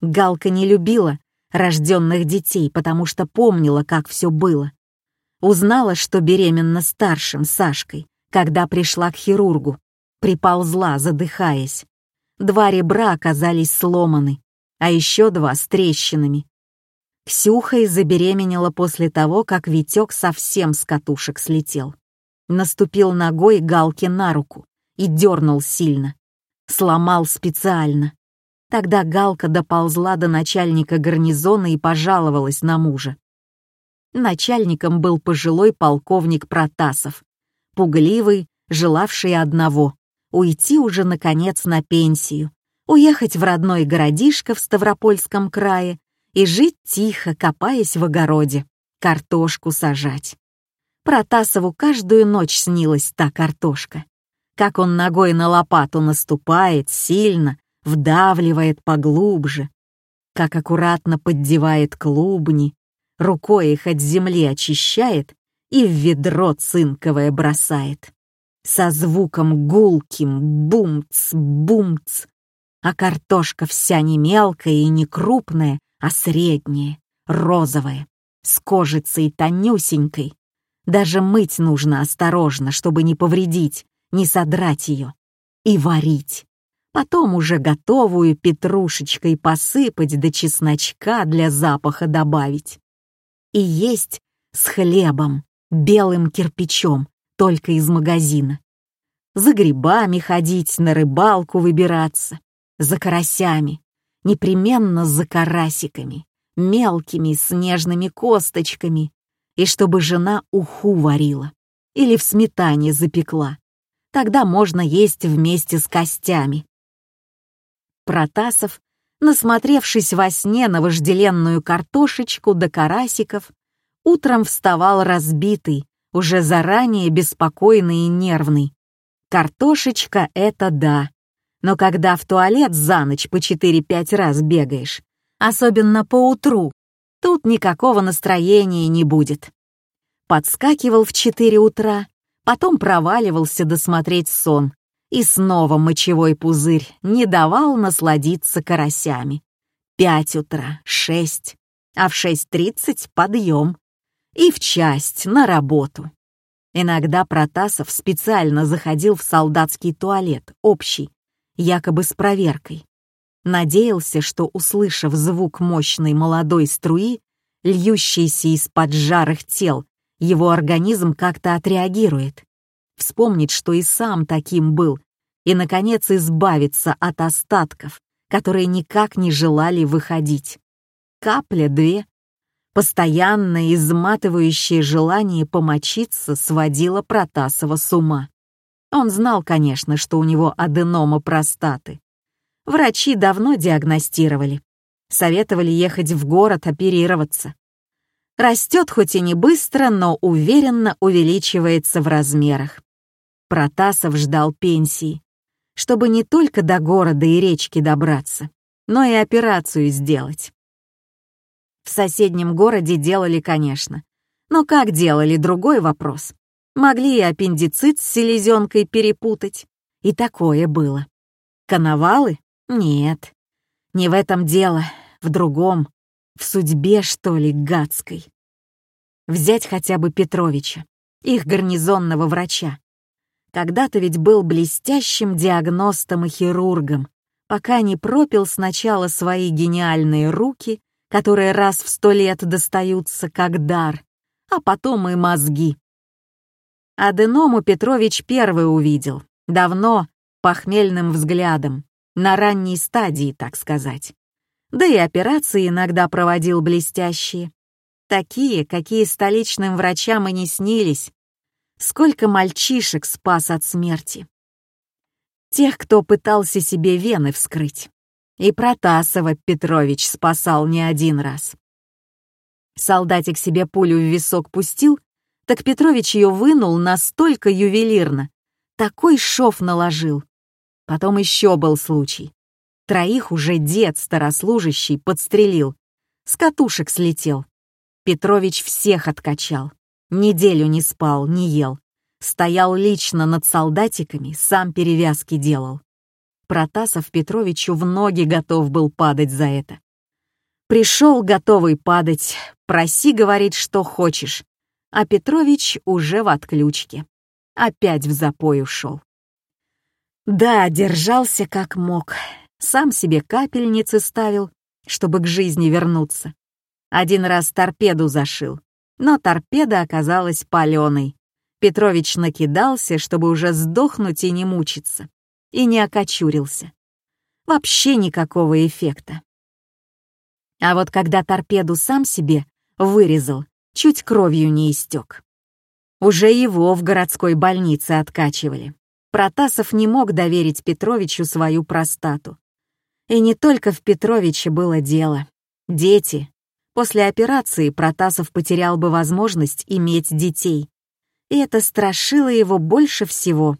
Галка не любила рожденных детей, потому что помнила, как все было. Узнала, что беременна старшим Сашкой, когда пришла к хирургу приползла, задыхаясь. Два ребра оказались сломаны, а еще два с трещинами. Ксюха забеременела после того, как Витек совсем с катушек слетел. Наступил ногой Галке на руку и дернул сильно. Сломал специально. Тогда Галка доползла до начальника гарнизона и пожаловалась на мужа. Начальником был пожилой полковник Протасов, пугливый, желавший одного уйти уже, наконец, на пенсию, уехать в родной городишко в Ставропольском крае и жить тихо, копаясь в огороде, картошку сажать. Протасову каждую ночь снилась та картошка. Как он ногой на лопату наступает, сильно, вдавливает поглубже, как аккуратно поддевает клубни, рукой их от земли очищает и в ведро цинковое бросает со звуком гулким бумц-бумц, а картошка вся не мелкая и не крупная, а средняя, розовая, с кожицей тонюсенькой. Даже мыть нужно осторожно, чтобы не повредить, не содрать ее. И варить. Потом уже готовую петрушечкой посыпать до чесночка для запаха добавить. И есть с хлебом, белым кирпичом, только из магазина. За грибами ходить, на рыбалку выбираться, за карасями, непременно за карасиками, мелкими снежными косточками, и чтобы жена уху варила или в сметане запекла. Тогда можно есть вместе с костями. Протасов, насмотревшись во сне на вожделенную картошечку до карасиков, утром вставал разбитый, уже заранее беспокойный и нервный. Картошечка — это да. Но когда в туалет за ночь по 4-5 раз бегаешь, особенно по утру, тут никакого настроения не будет. Подскакивал в 4 утра, потом проваливался досмотреть сон, и снова мочевой пузырь не давал насладиться карасями. Пять утра, шесть, а в 6.30 подъем и в часть на работу. Иногда Протасов специально заходил в солдатский туалет, общий, якобы с проверкой. Надеялся, что, услышав звук мощной молодой струи, льющейся из-под жарых тел, его организм как-то отреагирует. вспомнить, что и сам таким был, и, наконец, избавиться от остатков, которые никак не желали выходить. Капля-две. Постоянное изматывающее желание помочиться сводило Протасова с ума. Он знал, конечно, что у него аденома простаты. Врачи давно диагностировали. Советовали ехать в город оперироваться. Растет хоть и не быстро, но уверенно увеличивается в размерах. Протасов ждал пенсии, чтобы не только до города и речки добраться, но и операцию сделать. В соседнем городе делали, конечно. Но как делали, другой вопрос. Могли и аппендицит с селезенкой перепутать. И такое было. Коновалы? Нет. Не в этом дело, в другом. В судьбе, что ли, гадской. Взять хотя бы Петровича, их гарнизонного врача. Когда-то ведь был блестящим диагностом и хирургом, пока не пропил сначала свои гениальные руки, которые раз в сто лет достаются как дар, а потом и мозги. Аденому Петрович первый увидел, давно, похмельным взглядом, на ранней стадии, так сказать. Да и операции иногда проводил блестящие. Такие, какие столичным врачам и не снились. Сколько мальчишек спас от смерти. Тех, кто пытался себе вены вскрыть. И Протасова Петрович спасал не один раз. Солдатик себе пулю в висок пустил, так Петрович ее вынул настолько ювелирно, такой шов наложил. Потом еще был случай. Троих уже дед старослужащий подстрелил. С катушек слетел. Петрович всех откачал. Неделю не спал, не ел. Стоял лично над солдатиками, сам перевязки делал. Протасов Петровичу в ноги готов был падать за это. Пришел готовый падать, проси, говорит, что хочешь. А Петрович уже в отключке. Опять в запой ушел. Да, держался как мог, сам себе капельницы ставил, чтобы к жизни вернуться. Один раз торпеду зашил, но торпеда оказалась паленой. Петрович накидался, чтобы уже сдохнуть и не мучиться, и не окочурился. Вообще никакого эффекта. А вот когда торпеду сам себе вырезал, чуть кровью не истек. Уже его в городской больнице откачивали. Протасов не мог доверить Петровичу свою простату. И не только в Петровиче было дело. Дети. После операции Протасов потерял бы возможность иметь детей. И это страшило его больше всего.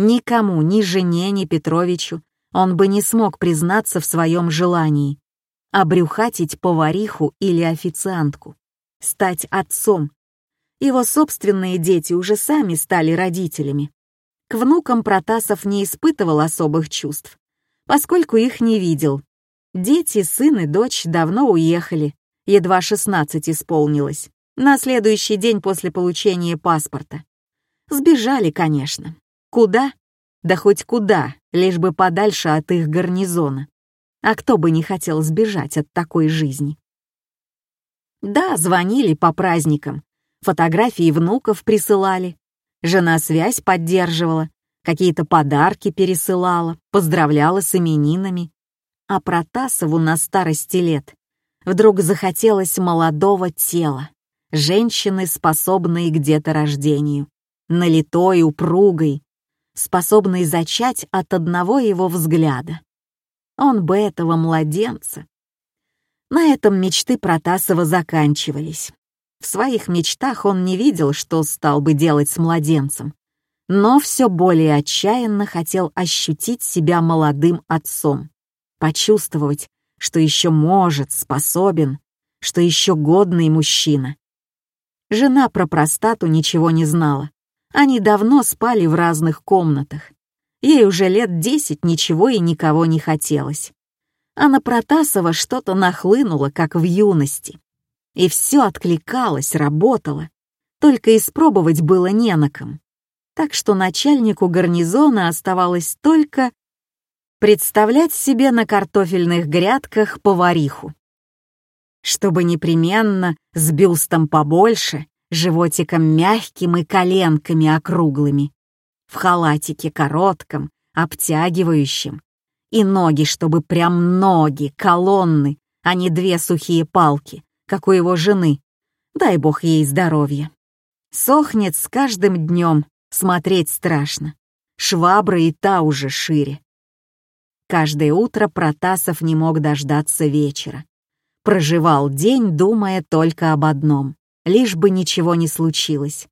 Никому, ни жене, ни Петровичу, он бы не смог признаться в своем желании. Обрюхатить повариху или официантку. Стать отцом. Его собственные дети уже сами стали родителями. К внукам Протасов не испытывал особых чувств поскольку их не видел. Дети, сын и дочь давно уехали, едва 16 исполнилось, на следующий день после получения паспорта. Сбежали, конечно. Куда? Да хоть куда, лишь бы подальше от их гарнизона. А кто бы не хотел сбежать от такой жизни? Да, звонили по праздникам, фотографии внуков присылали, жена связь поддерживала, какие-то подарки пересылала, поздравляла с именинами. А Протасову на старости лет вдруг захотелось молодого тела, женщины, способной к деторождению, налитой, упругой, способной зачать от одного его взгляда. Он бы этого младенца. На этом мечты Протасова заканчивались. В своих мечтах он не видел, что стал бы делать с младенцем но все более отчаянно хотел ощутить себя молодым отцом, почувствовать, что еще может, способен, что еще годный мужчина. Жена про простату ничего не знала. Они давно спали в разных комнатах. Ей уже лет десять ничего и никого не хотелось. А на Протасова что-то нахлынуло, как в юности. И все откликалось, работало. Только испробовать было не на ком так что начальнику гарнизона оставалось только представлять себе на картофельных грядках повариху. Чтобы непременно с бюстом побольше, животиком мягким и коленками округлыми, в халатике коротком, обтягивающем, и ноги, чтобы прям ноги, колонны, а не две сухие палки, как у его жены. Дай бог ей здоровья. Сохнет с каждым днем, смотреть страшно. Швабра и та уже шире. Каждое утро Протасов не мог дождаться вечера. Проживал день, думая только об одном, лишь бы ничего не случилось.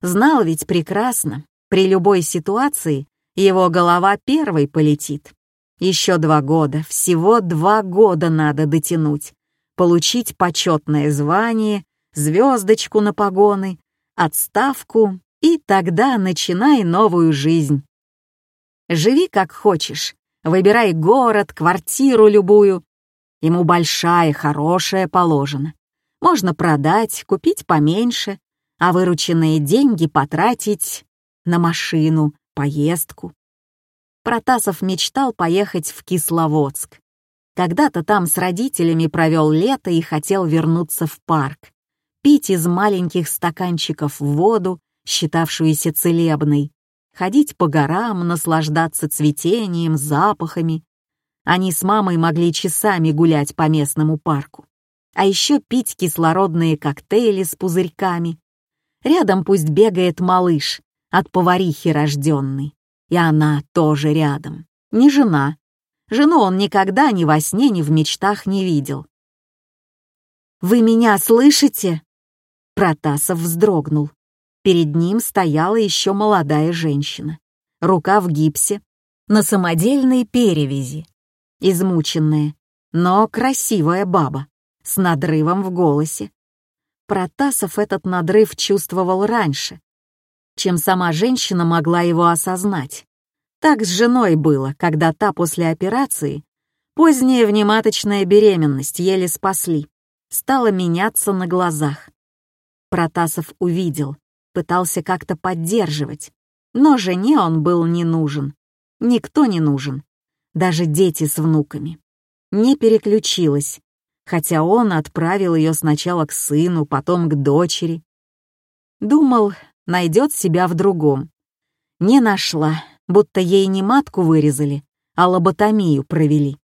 Знал ведь прекрасно, при любой ситуации его голова первой полетит. Еще два года, всего два года надо дотянуть, получить почетное звание, звездочку на погоны, отставку, и тогда начинай новую жизнь. Живи как хочешь, выбирай город, квартиру любую. Ему большая, хорошая положена. Можно продать, купить поменьше, а вырученные деньги потратить на машину, поездку. Протасов мечтал поехать в Кисловодск. Когда-то там с родителями провел лето и хотел вернуться в парк, пить из маленьких стаканчиков воду, считавшуюся целебной, ходить по горам, наслаждаться цветением, запахами. Они с мамой могли часами гулять по местному парку. А еще пить кислородные коктейли с пузырьками. Рядом пусть бегает малыш, от поварихи рожденный. И она тоже рядом. Не жена. Жену он никогда ни во сне, ни в мечтах не видел. «Вы меня слышите?» Протасов вздрогнул. Перед ним стояла еще молодая женщина. Рука в гипсе, на самодельной перевязи. Измученная, но красивая баба, с надрывом в голосе. Протасов этот надрыв чувствовал раньше, чем сама женщина могла его осознать. Так с женой было, когда та после операции, поздняя внематочная беременность еле спасли, стала меняться на глазах. Протасов увидел, пытался как-то поддерживать, но жене он был не нужен. Никто не нужен, даже дети с внуками. Не переключилась, хотя он отправил ее сначала к сыну, потом к дочери. Думал, найдет себя в другом. Не нашла, будто ей не матку вырезали, а лоботомию провели.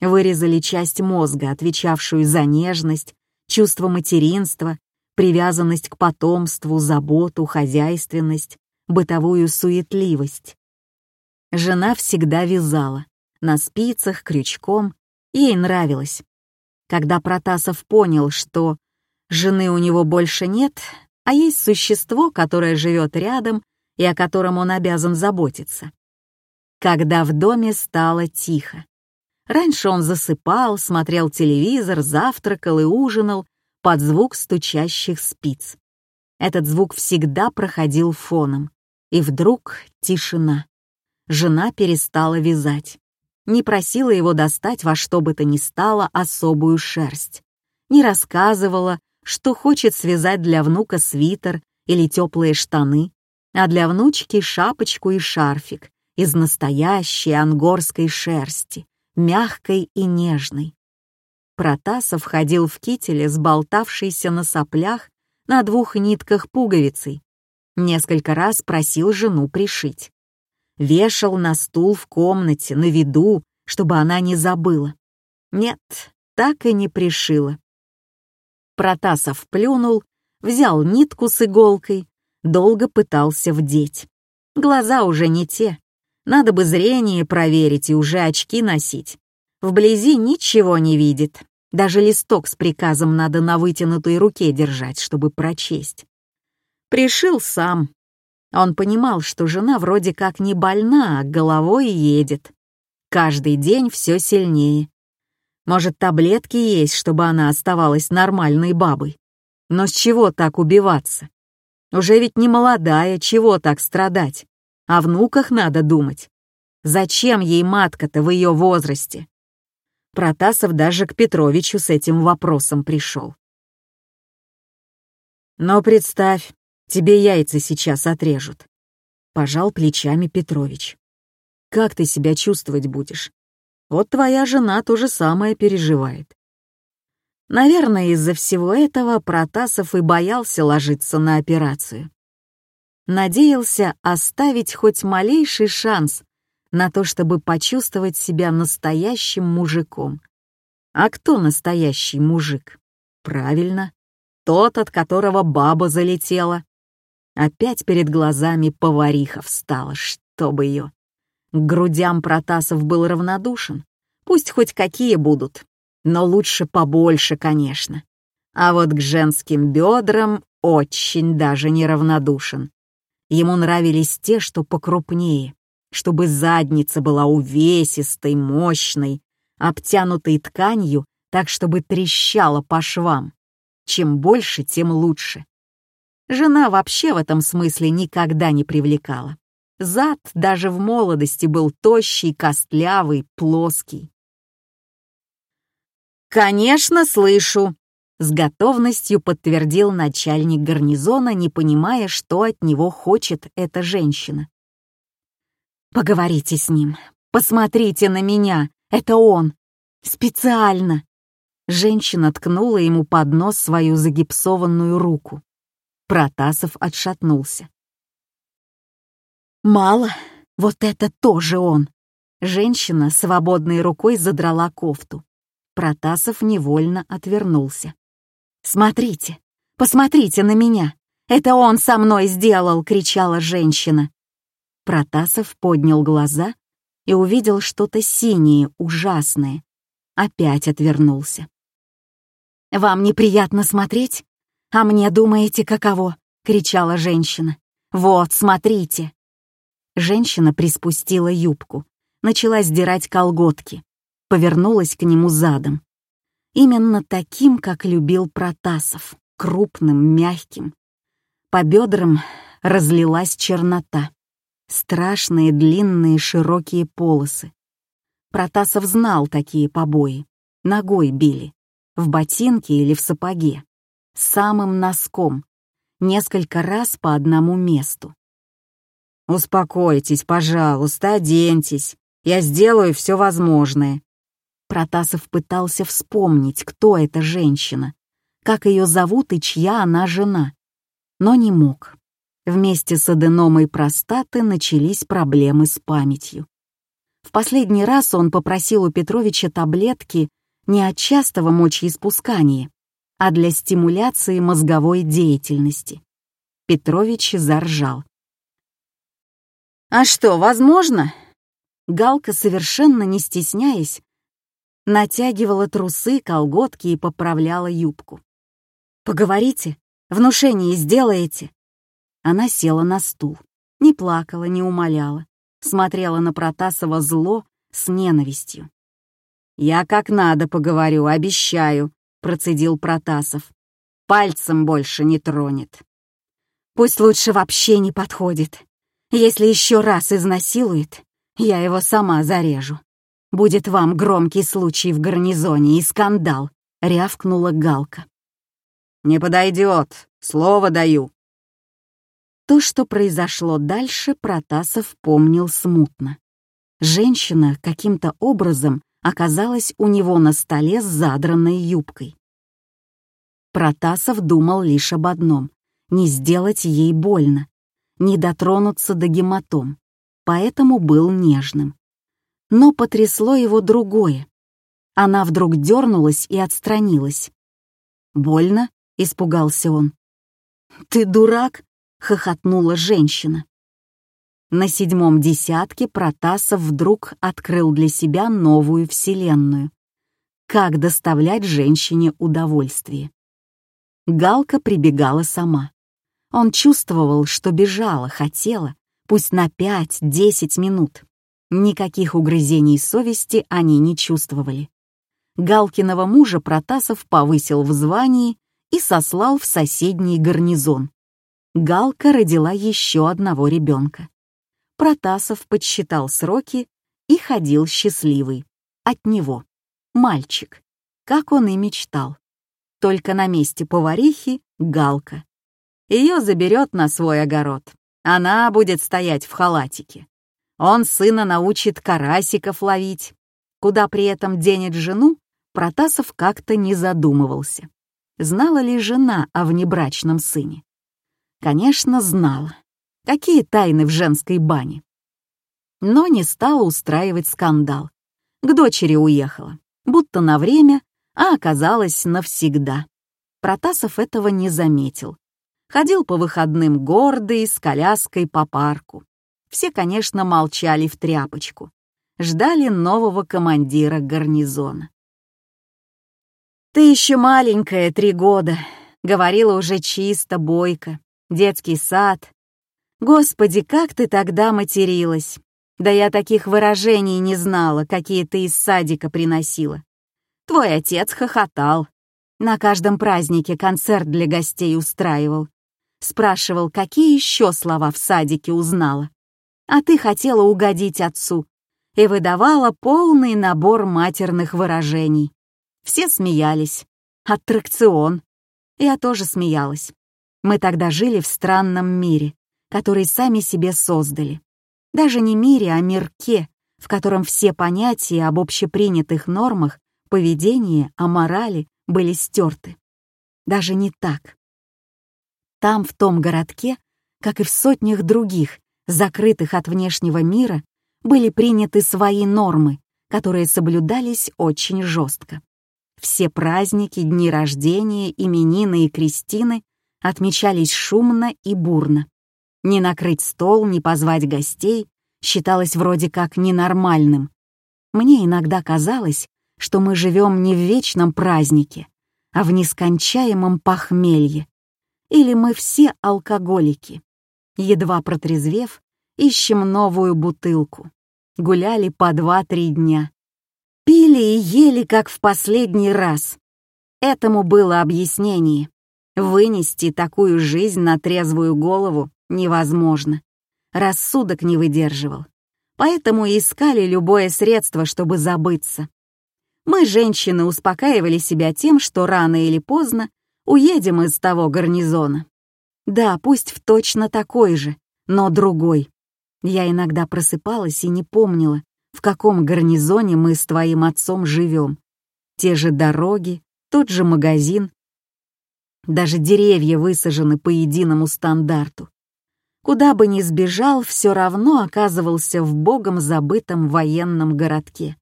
Вырезали часть мозга, отвечавшую за нежность, чувство материнства, привязанность к потомству, заботу, хозяйственность, бытовую суетливость. Жена всегда вязала, на спицах, крючком, ей нравилось. Когда Протасов понял, что жены у него больше нет, а есть существо, которое живет рядом и о котором он обязан заботиться. Когда в доме стало тихо. Раньше он засыпал, смотрел телевизор, завтракал и ужинал под звук стучащих спиц. Этот звук всегда проходил фоном. И вдруг тишина. Жена перестала вязать. Не просила его достать во что бы то ни стало особую шерсть. Не рассказывала, что хочет связать для внука свитер или теплые штаны, а для внучки шапочку и шарфик из настоящей ангорской шерсти, мягкой и нежной. Протасов ходил в кителе, сболтавшийся на соплях на двух нитках пуговицей. Несколько раз просил жену пришить. Вешал на стул в комнате, на виду, чтобы она не забыла. Нет, так и не пришила. Протасов плюнул, взял нитку с иголкой, долго пытался вдеть. Глаза уже не те. Надо бы зрение проверить и уже очки носить. Вблизи ничего не видит. Даже листок с приказом надо на вытянутой руке держать, чтобы прочесть. Пришил сам. Он понимал, что жена вроде как не больна, а головой едет. Каждый день все сильнее. Может, таблетки есть, чтобы она оставалась нормальной бабой. Но с чего так убиваться? Уже ведь не молодая, чего так страдать? О внуках надо думать. Зачем ей матка-то в ее возрасте? Протасов даже к Петровичу с этим вопросом пришел. Но представь, тебе яйца сейчас отрежут. Пожал плечами Петрович. Как ты себя чувствовать будешь? Вот твоя жена то же самое переживает. Наверное, из-за всего этого Протасов и боялся ложиться на операцию. надеялся оставить хоть малейший шанс на то, чтобы почувствовать себя настоящим мужиком. А кто настоящий мужик? Правильно, тот, от которого баба залетела. Опять перед глазами повариха встала, чтобы ее. К грудям Протасов был равнодушен. Пусть хоть какие будут, но лучше побольше, конечно. А вот к женским бедрам очень даже неравнодушен. Ему нравились те, что покрупнее, чтобы задница была увесистой, мощной, обтянутой тканью, так чтобы трещала по швам. Чем больше, тем лучше. Жена вообще в этом смысле никогда не привлекала. Зад даже в молодости был тощий, костлявый, плоский. «Конечно, слышу», — с готовностью подтвердил начальник гарнизона, не понимая, что от него хочет эта женщина. «Поговорите с ним. Посмотрите на меня. Это он. Специально». Женщина ткнула ему под нос свою загипсованную руку. Протасов отшатнулся. «Мало. Вот это тоже он». Женщина свободной рукой задрала кофту. Протасов невольно отвернулся. «Смотрите, посмотрите на меня! Это он со мной сделал!» — кричала женщина. Протасов поднял глаза и увидел что-то синее, ужасное. Опять отвернулся. «Вам неприятно смотреть? А мне думаете, каково?» — кричала женщина. «Вот, смотрите!» Женщина приспустила юбку, начала сдирать колготки повернулась к нему задом. Именно таким, как любил Протасов, крупным, мягким. По бедрам разлилась чернота, страшные длинные широкие полосы. Протасов знал такие побои. Ногой били, в ботинке или в сапоге, самым носком, несколько раз по одному месту. «Успокойтесь, пожалуйста, оденьтесь. Я сделаю все возможное», Протасов пытался вспомнить, кто эта женщина, как ее зовут и чья она жена, но не мог. Вместе с аденомой простаты начались проблемы с памятью. В последний раз он попросил у Петровича таблетки не от частого мочеиспускания, а для стимуляции мозговой деятельности. Петрович заржал. «А что, возможно?» Галка, совершенно не стесняясь, натягивала трусы, колготки и поправляла юбку. «Поговорите, внушение сделаете». Она села на стул, не плакала, не умоляла, смотрела на Протасова зло с ненавистью. «Я как надо поговорю, обещаю», — процедил Протасов. «Пальцем больше не тронет». «Пусть лучше вообще не подходит. Если еще раз изнасилует, я его сама зарежу». Будет вам громкий случай в гарнизоне и скандал», — рявкнула Галка. «Не подойдет, слово даю». То, что произошло дальше, Протасов помнил смутно. Женщина каким-то образом оказалась у него на столе с задранной юбкой. Протасов думал лишь об одном — не сделать ей больно, не дотронуться до гематом, поэтому был нежным но потрясло его другое. Она вдруг дернулась и отстранилась. «Больно?» — испугался он. «Ты дурак?» — хохотнула женщина. На седьмом десятке Протасов вдруг открыл для себя новую вселенную. Как доставлять женщине удовольствие? Галка прибегала сама. Он чувствовал, что бежала, хотела, пусть на пять-десять минут. Никаких угрызений совести они не чувствовали. Галкиного мужа Протасов повысил в звании и сослал в соседний гарнизон. Галка родила еще одного ребенка. Протасов подсчитал сроки и ходил счастливый. От него. Мальчик. Как он и мечтал. Только на месте поварихи — Галка. Ее заберет на свой огород. Она будет стоять в халатике. Он сына научит карасиков ловить. Куда при этом денет жену, Протасов как-то не задумывался. Знала ли жена о внебрачном сыне? Конечно, знала. Какие тайны в женской бане? Но не стала устраивать скандал. К дочери уехала, будто на время, а оказалось навсегда. Протасов этого не заметил. Ходил по выходным гордый, с коляской по парку. Все, конечно, молчали в тряпочку. Ждали нового командира гарнизона. «Ты еще маленькая, три года», — говорила уже чисто, бойко. «Детский сад. Господи, как ты тогда материлась! Да я таких выражений не знала, какие ты из садика приносила. Твой отец хохотал. На каждом празднике концерт для гостей устраивал спрашивал, какие еще слова в садике узнала. А ты хотела угодить отцу и выдавала полный набор матерных выражений. Все смеялись. Аттракцион. Я тоже смеялась. Мы тогда жили в странном мире, который сами себе создали. Даже не мире, а мирке, в котором все понятия об общепринятых нормах, поведении, о морали были стерты. Даже не так. Там, в том городке, как и в сотнях других, закрытых от внешнего мира, были приняты свои нормы, которые соблюдались очень жестко. Все праздники, дни рождения, именины и крестины отмечались шумно и бурно. Не накрыть стол, не позвать гостей считалось вроде как ненормальным. Мне иногда казалось, что мы живем не в вечном празднике, а в нескончаемом похмелье, или мы все алкоголики. Едва протрезвев, ищем новую бутылку. Гуляли по два-три дня. Пили и ели, как в последний раз. Этому было объяснение. Вынести такую жизнь на трезвую голову невозможно. Рассудок не выдерживал. Поэтому искали любое средство, чтобы забыться. Мы, женщины, успокаивали себя тем, что рано или поздно Уедем из того гарнизона. Да, пусть в точно такой же, но другой. Я иногда просыпалась и не помнила, в каком гарнизоне мы с твоим отцом живем. Те же дороги, тот же магазин. Даже деревья высажены по единому стандарту. Куда бы ни сбежал, все равно оказывался в богом забытом военном городке.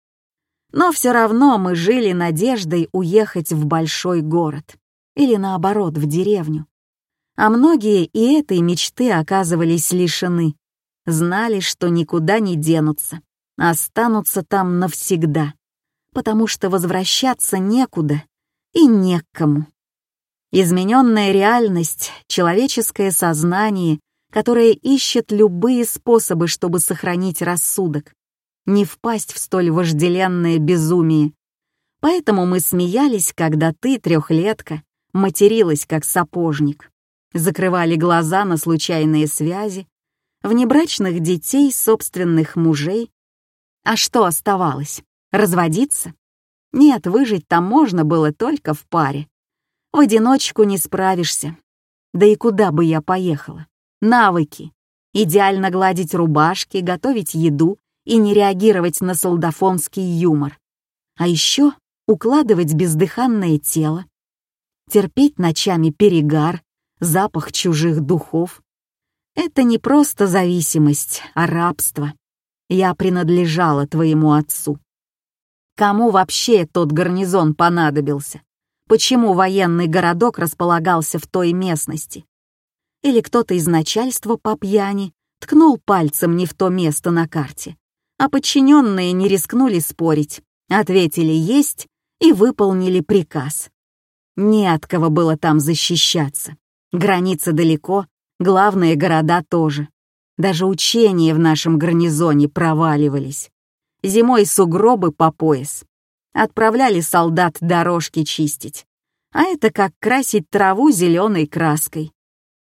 Но все равно мы жили надеждой уехать в большой город или наоборот в деревню. А многие и этой мечты оказывались лишены, знали, что никуда не денутся, останутся там навсегда, потому что возвращаться некуда и некому. Измененная реальность, человеческое сознание, которое ищет любые способы, чтобы сохранить рассудок, не впасть в столь вожделенное безумие. Поэтому мы смеялись, когда ты, трехлетка, материлась как сапожник, закрывали глаза на случайные связи, внебрачных детей, собственных мужей. А что оставалось? Разводиться? Нет, выжить там можно было только в паре. В одиночку не справишься. Да и куда бы я поехала? Навыки. Идеально гладить рубашки, готовить еду и не реагировать на солдафонский юмор. А еще укладывать бездыханное тело, терпеть ночами перегар, запах чужих духов. Это не просто зависимость, а рабство. Я принадлежала твоему отцу. Кому вообще тот гарнизон понадобился? Почему военный городок располагался в той местности? Или кто-то из начальства по пьяни ткнул пальцем не в то место на карте, а подчиненные не рискнули спорить, ответили «есть» и выполнили приказ. Не от кого было там защищаться. Граница далеко, главные города тоже. Даже учения в нашем гарнизоне проваливались. Зимой сугробы по пояс. Отправляли солдат дорожки чистить. А это как красить траву зеленой краской.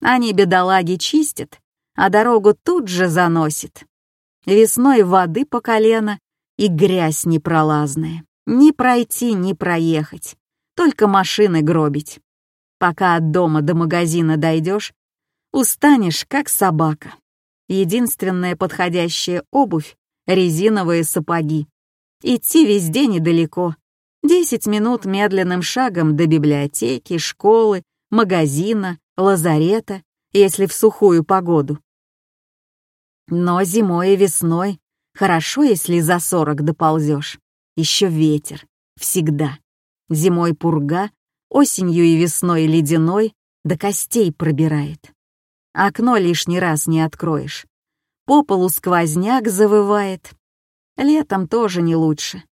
Они, бедолаги, чистят, а дорогу тут же заносит. Весной воды по колено и грязь непролазная. Ни пройти, ни проехать только машины гробить. Пока от дома до магазина дойдешь, устанешь, как собака. Единственная подходящая обувь — резиновые сапоги. Идти везде недалеко. Десять минут медленным шагом до библиотеки, школы, магазина, лазарета, если в сухую погоду. Но зимой и весной хорошо, если за сорок доползешь. Еще ветер. Всегда. Зимой пурга, осенью и весной ледяной, до костей пробирает. Окно лишний раз не откроешь. По полу сквозняк завывает. Летом тоже не лучше.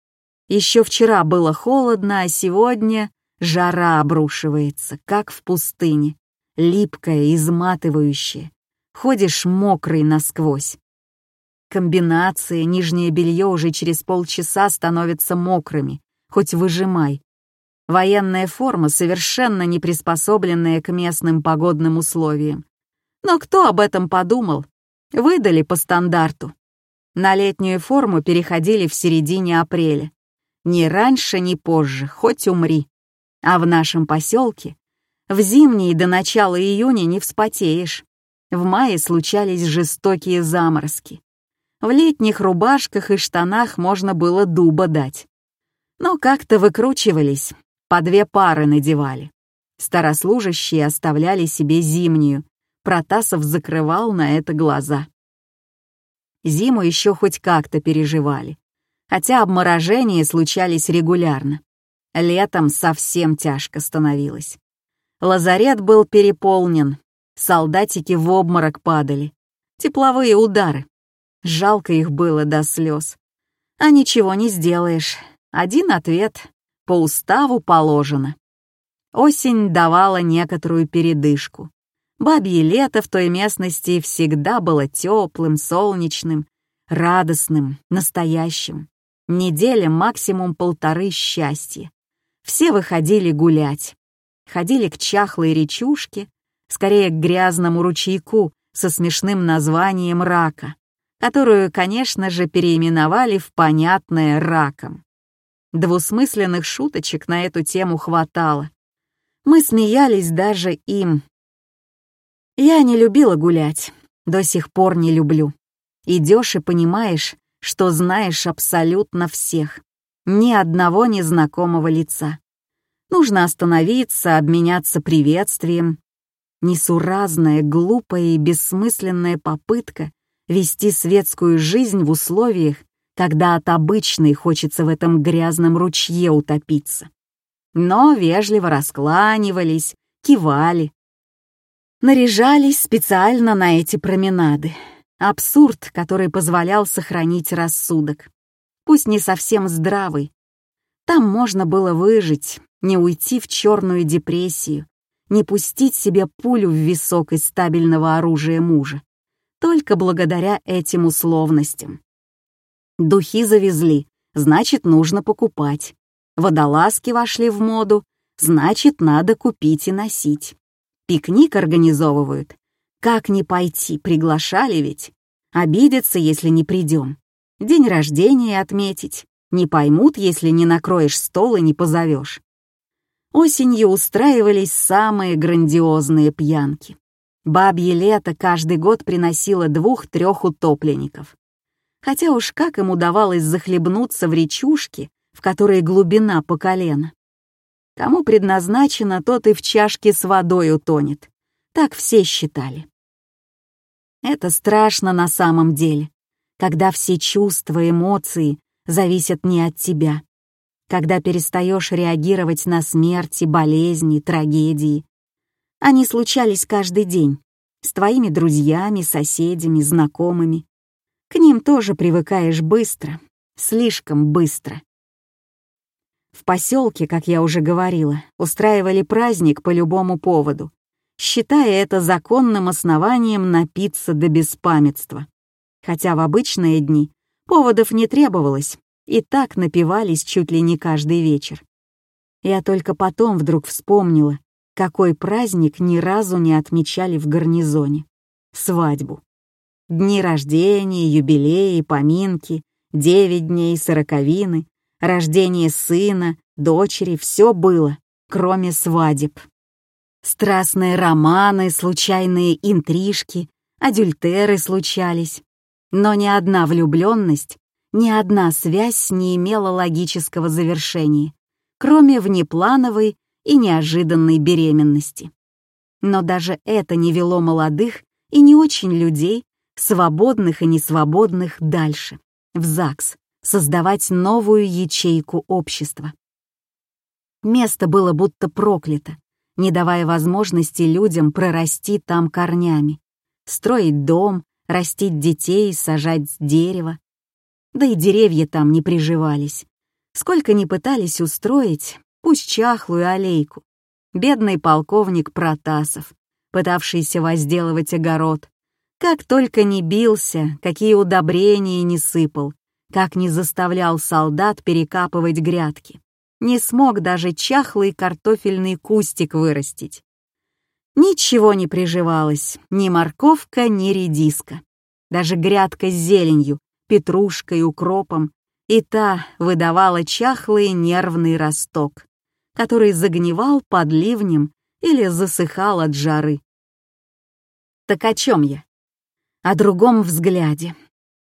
Еще вчера было холодно, а сегодня жара обрушивается, как в пустыне, липкая, изматывающая. Ходишь мокрый насквозь. Комбинации, нижнее белье уже через полчаса становятся мокрыми, хоть выжимай. Военная форма, совершенно не приспособленная к местным погодным условиям. Но кто об этом подумал? Выдали по стандарту. На летнюю форму переходили в середине апреля. Ни раньше, ни позже, хоть умри. А в нашем поселке в зимние до начала июня не вспотеешь. В мае случались жестокие заморозки. В летних рубашках и штанах можно было дуба дать. Но как-то выкручивались, по две пары надевали. Старослужащие оставляли себе зимнюю, Протасов закрывал на это глаза. Зиму еще хоть как-то переживали, хотя обморожения случались регулярно. Летом совсем тяжко становилось. Лазарет был переполнен, солдатики в обморок падали, тепловые удары. Жалко их было до слез. А ничего не сделаешь. Один ответ — по уставу положено. Осень давала некоторую передышку. Бабье лето в той местности всегда было теплым, солнечным, радостным, настоящим. Неделя максимум полторы счастья. Все выходили гулять. Ходили к чахлой речушке, скорее к грязному ручейку со смешным названием рака, которую, конечно же, переименовали в понятное раком. Двусмысленных шуточек на эту тему хватало. Мы смеялись даже им. Я не любила гулять, до сих пор не люблю. Идешь и понимаешь, что знаешь абсолютно всех. Ни одного незнакомого лица. Нужно остановиться, обменяться приветствием. Несуразная, глупая и бессмысленная попытка вести светскую жизнь в условиях, когда от обычной хочется в этом грязном ручье утопиться. Но вежливо раскланивались, кивали. Наряжались специально на эти променады. Абсурд, который позволял сохранить рассудок. Пусть не совсем здравый. Там можно было выжить, не уйти в черную депрессию, не пустить себе пулю в висок из стабильного оружия мужа. Только благодаря этим условностям. Духи завезли, значит, нужно покупать. Водолазки вошли в моду, значит, надо купить и носить. Пикник организовывают. Как не пойти, приглашали ведь. Обидятся, если не придем. День рождения отметить. Не поймут, если не накроешь стол и не позовешь. Осенью устраивались самые грандиозные пьянки. Бабье лето каждый год приносило двух-трех утопленников. Хотя уж как им удавалось захлебнуться в речушке, в которой глубина по колено. Кому предназначено, тот и в чашке с водой утонет. Так все считали. Это страшно на самом деле, когда все чувства, эмоции зависят не от тебя, когда перестаешь реагировать на смерти, болезни, трагедии. Они случались каждый день, с твоими друзьями, соседями, знакомыми. К ним тоже привыкаешь быстро, слишком быстро. В поселке, как я уже говорила, устраивали праздник по любому поводу, считая это законным основанием напиться до беспамятства. Хотя в обычные дни поводов не требовалось, и так напивались чуть ли не каждый вечер. Я только потом вдруг вспомнила, какой праздник ни разу не отмечали в гарнизоне — свадьбу. Дни рождения, юбилеи, поминки, девять дней, сороковины, рождение сына, дочери — все было, кроме свадеб. Страстные романы, случайные интрижки, адюльтеры случались, но ни одна влюбленность ни одна связь не имела логического завершения, кроме внеплановой и неожиданной беременности. Но даже это не вело молодых и не очень людей свободных и несвободных дальше, в ЗАГС, создавать новую ячейку общества. Место было будто проклято, не давая возможности людям прорасти там корнями, строить дом, растить детей, сажать дерево. Да и деревья там не приживались. Сколько ни пытались устроить, пусть чахлую аллейку. Бедный полковник Протасов, пытавшийся возделывать огород, как только не бился, какие удобрения не сыпал, как не заставлял солдат перекапывать грядки. Не смог даже чахлый картофельный кустик вырастить. Ничего не приживалось, ни морковка, ни редиска. Даже грядка с зеленью, петрушкой, укропом, и та выдавала чахлый нервный росток, который загнивал под ливнем или засыхал от жары. Так о чем я? О другом взгляде.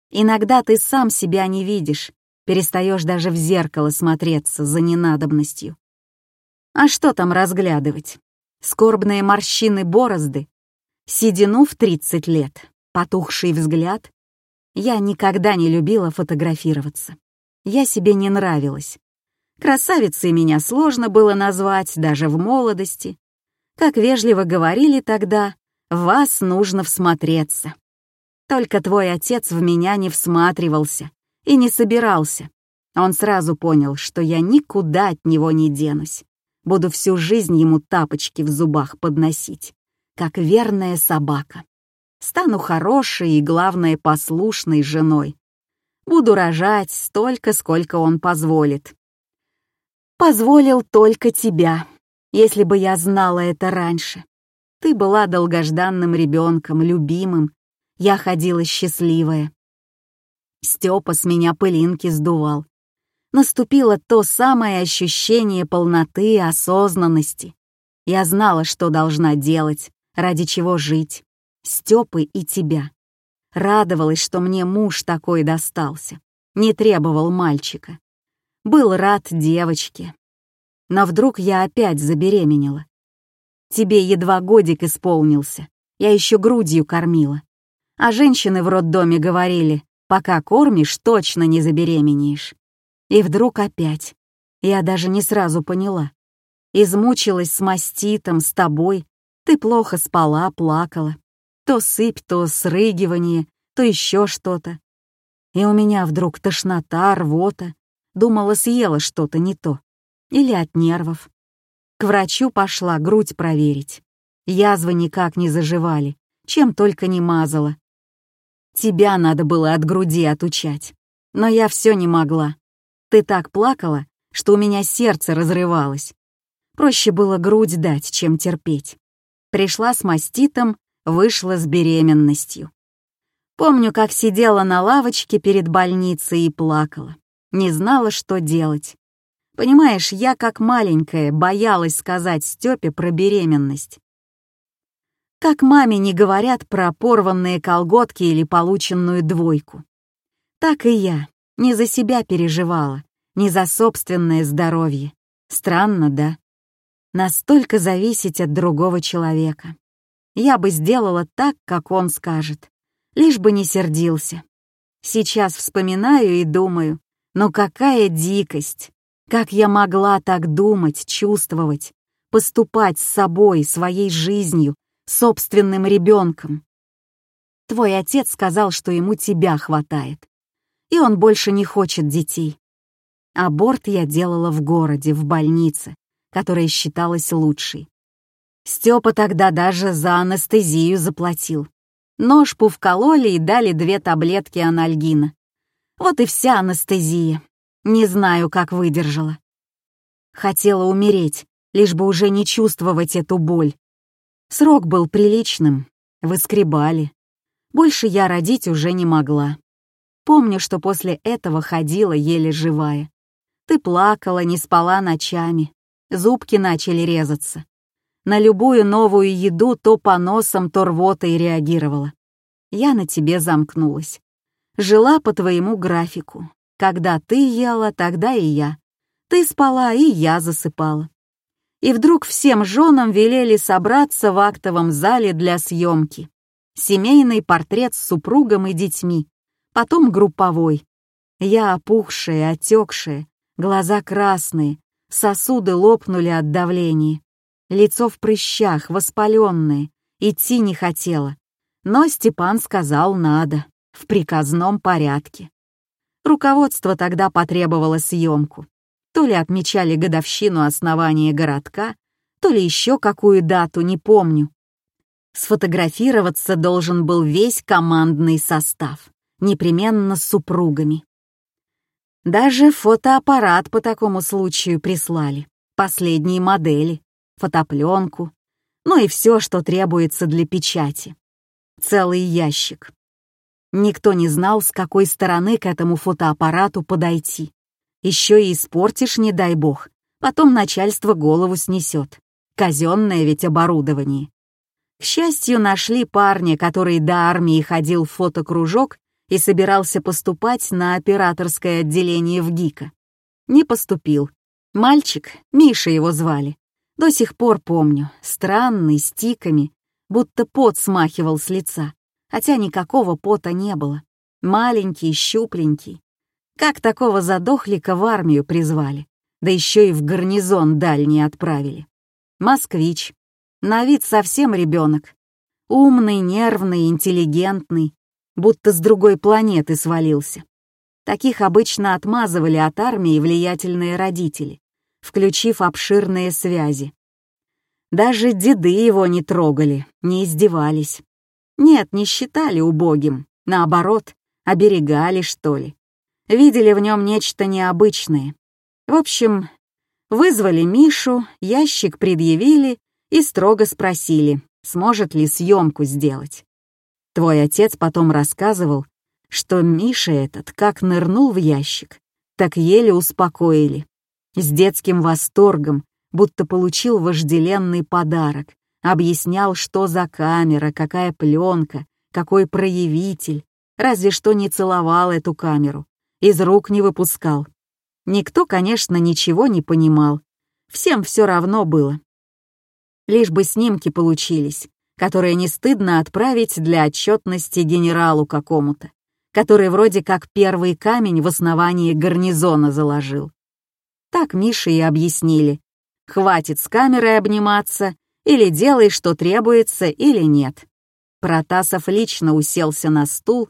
Иногда ты сам себя не видишь, перестаешь даже в зеркало смотреться за ненадобностью. А что там разглядывать? скорбные морщины борозды, седину в 30 лет, потухший взгляд. Я никогда не любила фотографироваться. Я себе не нравилась. Красавицей меня сложно было назвать даже в молодости. Как вежливо говорили тогда, вас нужно всмотреться. Только твой отец в меня не всматривался и не собирался. Он сразу понял, что я никуда от него не денусь. Буду всю жизнь ему тапочки в зубах подносить, как верная собака. Стану хорошей и, главное, послушной женой. Буду рожать столько, сколько он позволит. Позволил только тебя, если бы я знала это раньше. Ты была долгожданным ребенком, любимым. Я ходила счастливая. Степа с меня пылинки сдувал, наступило то самое ощущение полноты и осознанности. Я знала, что должна делать, ради чего жить. Степы и тебя. Радовалась, что мне муж такой достался. Не требовал мальчика. Был рад девочке. Но вдруг я опять забеременела. Тебе едва годик исполнился. Я еще грудью кормила. А женщины в роддоме говорили, пока кормишь, точно не забеременеешь. И вдруг опять. Я даже не сразу поняла. Измучилась с маститом, с тобой. Ты плохо спала, плакала. То сыпь, то срыгивание, то еще что-то. И у меня вдруг тошнота, рвота. Думала, съела что-то не то. Или от нервов. К врачу пошла грудь проверить. Язвы никак не заживали, чем только не мазала. Тебя надо было от груди отучать. Но я все не могла. Ты так плакала, что у меня сердце разрывалось. Проще было грудь дать, чем терпеть. Пришла с маститом, вышла с беременностью. Помню, как сидела на лавочке перед больницей и плакала. Не знала, что делать. Понимаешь, я как маленькая боялась сказать Стёпе про беременность. Как маме не говорят про порванные колготки или полученную двойку. Так и я не за себя переживала, не за собственное здоровье. Странно, да? Настолько зависеть от другого человека. Я бы сделала так, как он скажет, лишь бы не сердился. Сейчас вспоминаю и думаю, ну какая дикость! Как я могла так думать, чувствовать, поступать с собой, своей жизнью, собственным ребенком? Твой отец сказал, что ему тебя хватает и он больше не хочет детей. Аборт я делала в городе, в больнице, которая считалась лучшей. Степа тогда даже за анестезию заплатил. Ножпу вкололи и дали две таблетки анальгина. Вот и вся анестезия. Не знаю, как выдержала. Хотела умереть, лишь бы уже не чувствовать эту боль. Срок был приличным, выскребали. Больше я родить уже не могла. Помню, что после этого ходила еле живая. Ты плакала, не спала ночами. Зубки начали резаться. На любую новую еду то по носам, то рвотой реагировала. Я на тебе замкнулась. Жила по твоему графику. Когда ты ела, тогда и я. Ты спала, и я засыпала. И вдруг всем женам велели собраться в актовом зале для съемки. семейный портрет с супругом и детьми, потом групповой. Я опухшая, отекшая, глаза красные, сосуды лопнули от давления, лицо в прыщах, воспаленное, идти не хотела. Но Степан сказал «надо», в приказном порядке. Руководство тогда потребовало съемку. То ли отмечали годовщину основания городка, то ли еще какую дату, не помню. Сфотографироваться должен был весь командный состав, непременно с супругами. Даже фотоаппарат по такому случаю прислали, последние модели, фотопленку, ну и все, что требуется для печати. Целый ящик. Никто не знал, с какой стороны к этому фотоаппарату подойти. Еще и испортишь, не дай бог. Потом начальство голову снесет. Казенное ведь оборудование. К счастью, нашли парня, который до армии ходил в фотокружок и собирался поступать на операторское отделение в ГИКа. Не поступил. Мальчик, Миша его звали. До сих пор помню, странный, с тиками, будто пот смахивал с лица хотя никакого пота не было. Маленький, щупленький. Как такого задохлика в армию призвали, да еще и в гарнизон дальний отправили. Москвич. На вид совсем ребенок. Умный, нервный, интеллигентный, будто с другой планеты свалился. Таких обычно отмазывали от армии влиятельные родители, включив обширные связи. Даже деды его не трогали, не издевались. Нет, не считали убогим, наоборот, оберегали, что ли. Видели в нем нечто необычное. В общем, вызвали Мишу, ящик предъявили и строго спросили, сможет ли съемку сделать. Твой отец потом рассказывал, что Миша этот как нырнул в ящик, так еле успокоили. С детским восторгом, будто получил вожделенный подарок, Объяснял, что за камера, какая пленка, какой проявитель. Разве что не целовал эту камеру, из рук не выпускал. Никто, конечно, ничего не понимал. Всем все равно было. Лишь бы снимки получились, которые не стыдно отправить для отчетности генералу какому-то, который вроде как первый камень в основании гарнизона заложил. Так Мише и объяснили. Хватит с камерой обниматься или делай, что требуется, или нет. Протасов лично уселся на стул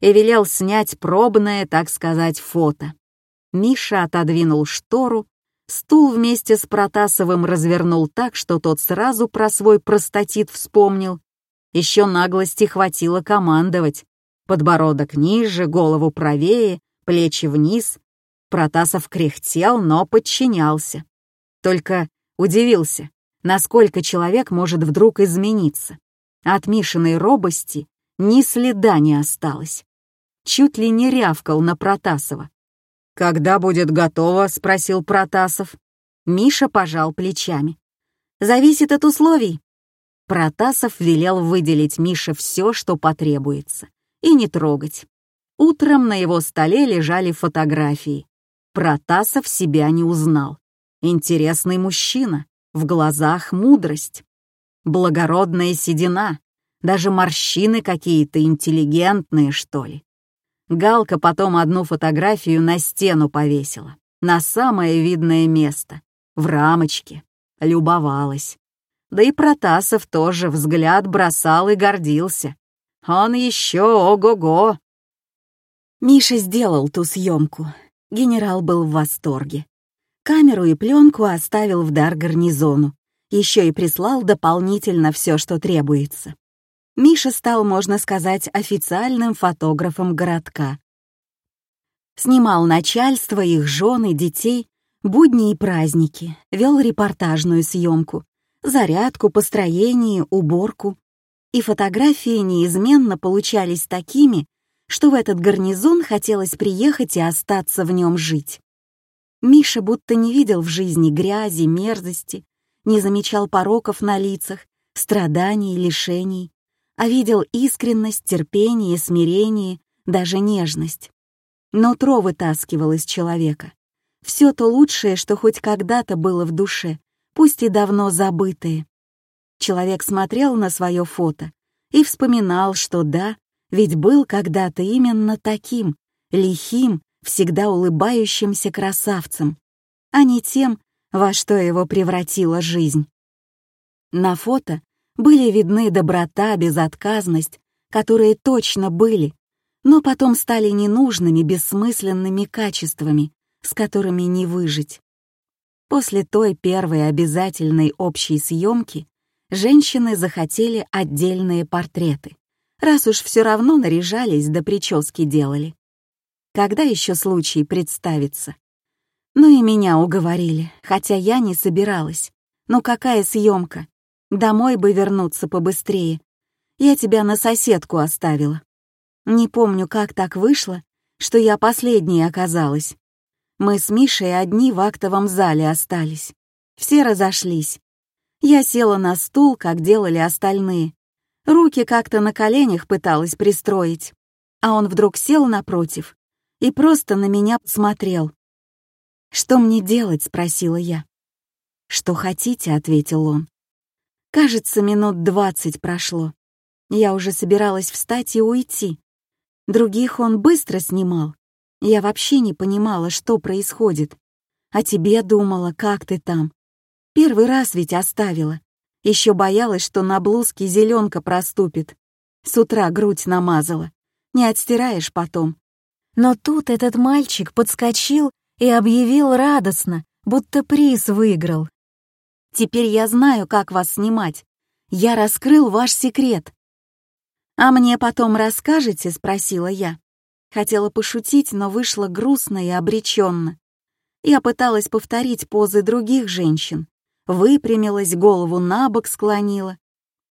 и велел снять пробное, так сказать, фото. Миша отодвинул штору, стул вместе с Протасовым развернул так, что тот сразу про свой простатит вспомнил. Еще наглости хватило командовать. Подбородок ниже, голову правее, плечи вниз. Протасов кряхтел, но подчинялся. Только удивился, насколько человек может вдруг измениться. От Мишиной робости ни следа не осталось. Чуть ли не рявкал на Протасова. «Когда будет готово?» — спросил Протасов. Миша пожал плечами. «Зависит от условий». Протасов велел выделить Мише все, что потребуется, и не трогать. Утром на его столе лежали фотографии. Протасов себя не узнал. Интересный мужчина, в глазах мудрость, благородная седина, даже морщины какие-то интеллигентные, что ли. Галка потом одну фотографию на стену повесила, на самое видное место, в рамочке, любовалась. Да и Протасов тоже взгляд бросал и гордился. Он еще ого-го. Миша сделал ту съемку. Генерал был в восторге. Камеру и пленку оставил в дар гарнизону. Еще и прислал дополнительно все, что требуется. Миша стал, можно сказать, официальным фотографом городка. Снимал начальство, их жены, детей, будни и праздники, вел репортажную съемку, зарядку, построение, уборку. И фотографии неизменно получались такими, что в этот гарнизон хотелось приехать и остаться в нем жить. Миша будто не видел в жизни грязи, мерзости, не замечал пороков на лицах, страданий, лишений, а видел искренность, терпение, смирение, даже нежность. Нутро вытаскивал из человека. Все то лучшее, что хоть когда-то было в душе, пусть и давно забытое. Человек смотрел на свое фото и вспоминал, что да, ведь был когда-то именно таким, лихим, всегда улыбающимся красавцем, а не тем, во что его превратила жизнь. На фото были видны доброта, безотказность, которые точно были, но потом стали ненужными, бессмысленными качествами, с которыми не выжить. После той первой обязательной общей съемки женщины захотели отдельные портреты, раз уж все равно наряжались да прически делали. Когда еще случай представится? Ну и меня уговорили, хотя я не собиралась. Ну какая съемка? Домой бы вернуться побыстрее. Я тебя на соседку оставила. Не помню, как так вышло, что я последней оказалась. Мы с Мишей одни в актовом зале остались. Все разошлись. Я села на стул, как делали остальные. Руки как-то на коленях пыталась пристроить. А он вдруг сел напротив и просто на меня смотрел. «Что мне делать?» — спросила я. «Что хотите?» — ответил он. Кажется, минут двадцать прошло. Я уже собиралась встать и уйти. Других он быстро снимал. Я вообще не понимала, что происходит. А тебе думала, как ты там. Первый раз ведь оставила. Еще боялась, что на блузке зеленка проступит. С утра грудь намазала. Не отстираешь потом. Но тут этот мальчик подскочил и объявил радостно, будто приз выиграл. Теперь я знаю, как вас снимать. Я раскрыл ваш секрет. «А мне потом расскажете?» — спросила я. Хотела пошутить, но вышло грустно и обреченно. Я пыталась повторить позы других женщин, выпрямилась, голову на бок склонила.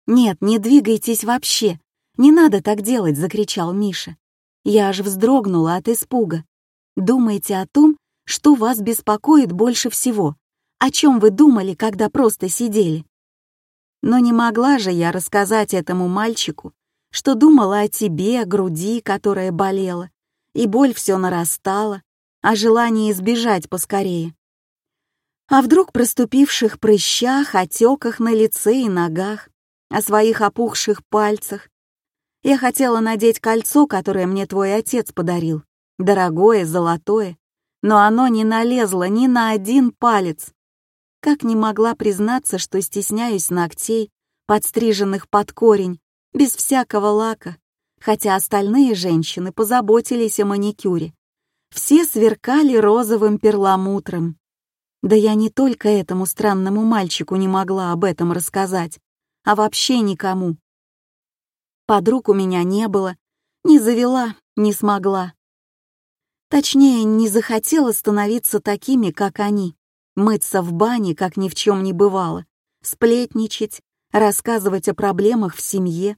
«Нет, не двигайтесь вообще! Не надо так делать!» — закричал Миша. Я аж вздрогнула от испуга. «Думайте о том, что вас беспокоит больше всего. О чем вы думали, когда просто сидели?» Но не могла же я рассказать этому мальчику, что думала о тебе, о груди, которая болела, и боль все нарастала, о желании избежать поскорее о вдруг проступивших прыщах, отеках на лице и ногах, о своих опухших пальцах. Я хотела надеть кольцо, которое мне твой отец подарил, дорогое, золотое, но оно не налезло ни на один палец. Как не могла признаться, что стесняюсь ногтей, подстриженных под корень, без всякого лака, хотя остальные женщины позаботились о маникюре. Все сверкали розовым перламутром, да я не только этому странному мальчику не могла об этом рассказать, а вообще никому. Подруг у меня не было, не завела, не смогла. Точнее, не захотела становиться такими, как они, мыться в бане, как ни в чем не бывало, сплетничать, рассказывать о проблемах в семье.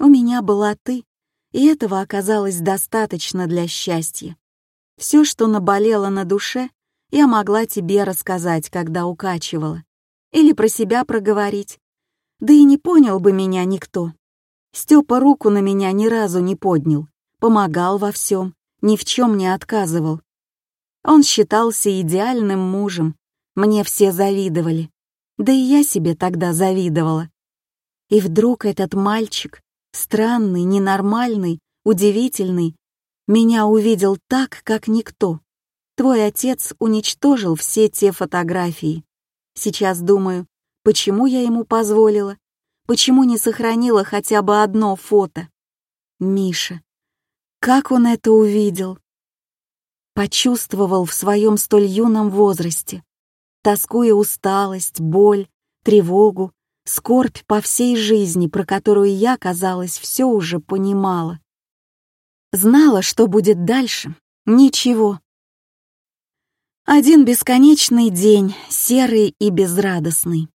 У меня была ты, и этого оказалось достаточно для счастья. Все, что наболело на душе, я могла тебе рассказать, когда укачивала. Или про себя проговорить. Да и не понял бы меня никто. Степа руку на меня ни разу не поднял, помогал во всем, ни в чем не отказывал. Он считался идеальным мужем, мне все завидовали. Да и я себе тогда завидовала. И вдруг этот мальчик, странный, ненормальный, удивительный, меня увидел так, как никто. Твой отец уничтожил все те фотографии. Сейчас думаю, почему я ему позволила? Почему не сохранила хотя бы одно фото? Миша. Как он это увидел? Почувствовал в своем столь юном возрасте, тоскуя усталость, боль, тревогу, скорбь по всей жизни, про которую я, казалось, все уже понимала. Знала, что будет дальше. Ничего. Один бесконечный день, серый и безрадостный.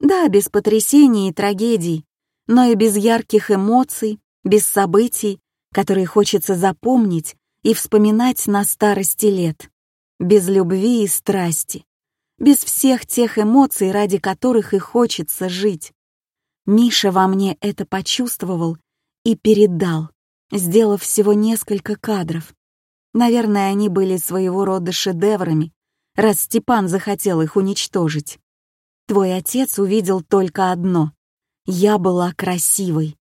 Да, без потрясений и трагедий, но и без ярких эмоций, без событий, которые хочется запомнить и вспоминать на старости лет. Без любви и страсти. Без всех тех эмоций, ради которых и хочется жить. Миша во мне это почувствовал и передал, сделав всего несколько кадров. Наверное, они были своего рода шедеврами, раз Степан захотел их уничтожить. Твой отец увидел только одно. Я была красивой.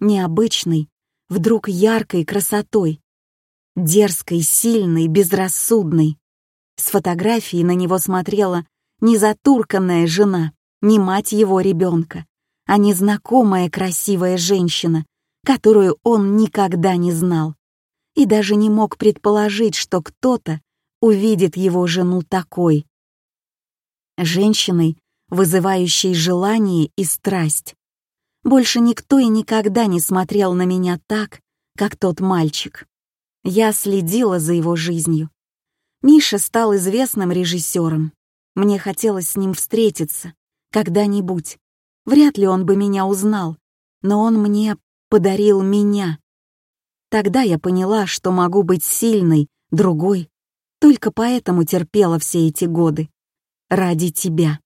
необычной, вдруг яркой красотой. Дерзкой, сильной, безрассудной. С фотографии на него смотрела не затурканная жена, не мать его ребенка, а незнакомая красивая женщина, которую он никогда не знал и даже не мог предположить, что кто-то увидит его жену такой. Женщиной, вызывающей желание и страсть. Больше никто и никогда не смотрел на меня так, как тот мальчик. Я следила за его жизнью. Миша стал известным режиссером. Мне хотелось с ним встретиться, когда-нибудь. Вряд ли он бы меня узнал, но он мне подарил меня. Тогда я поняла, что могу быть сильной, другой. Только поэтому терпела все эти годы. Ради тебя.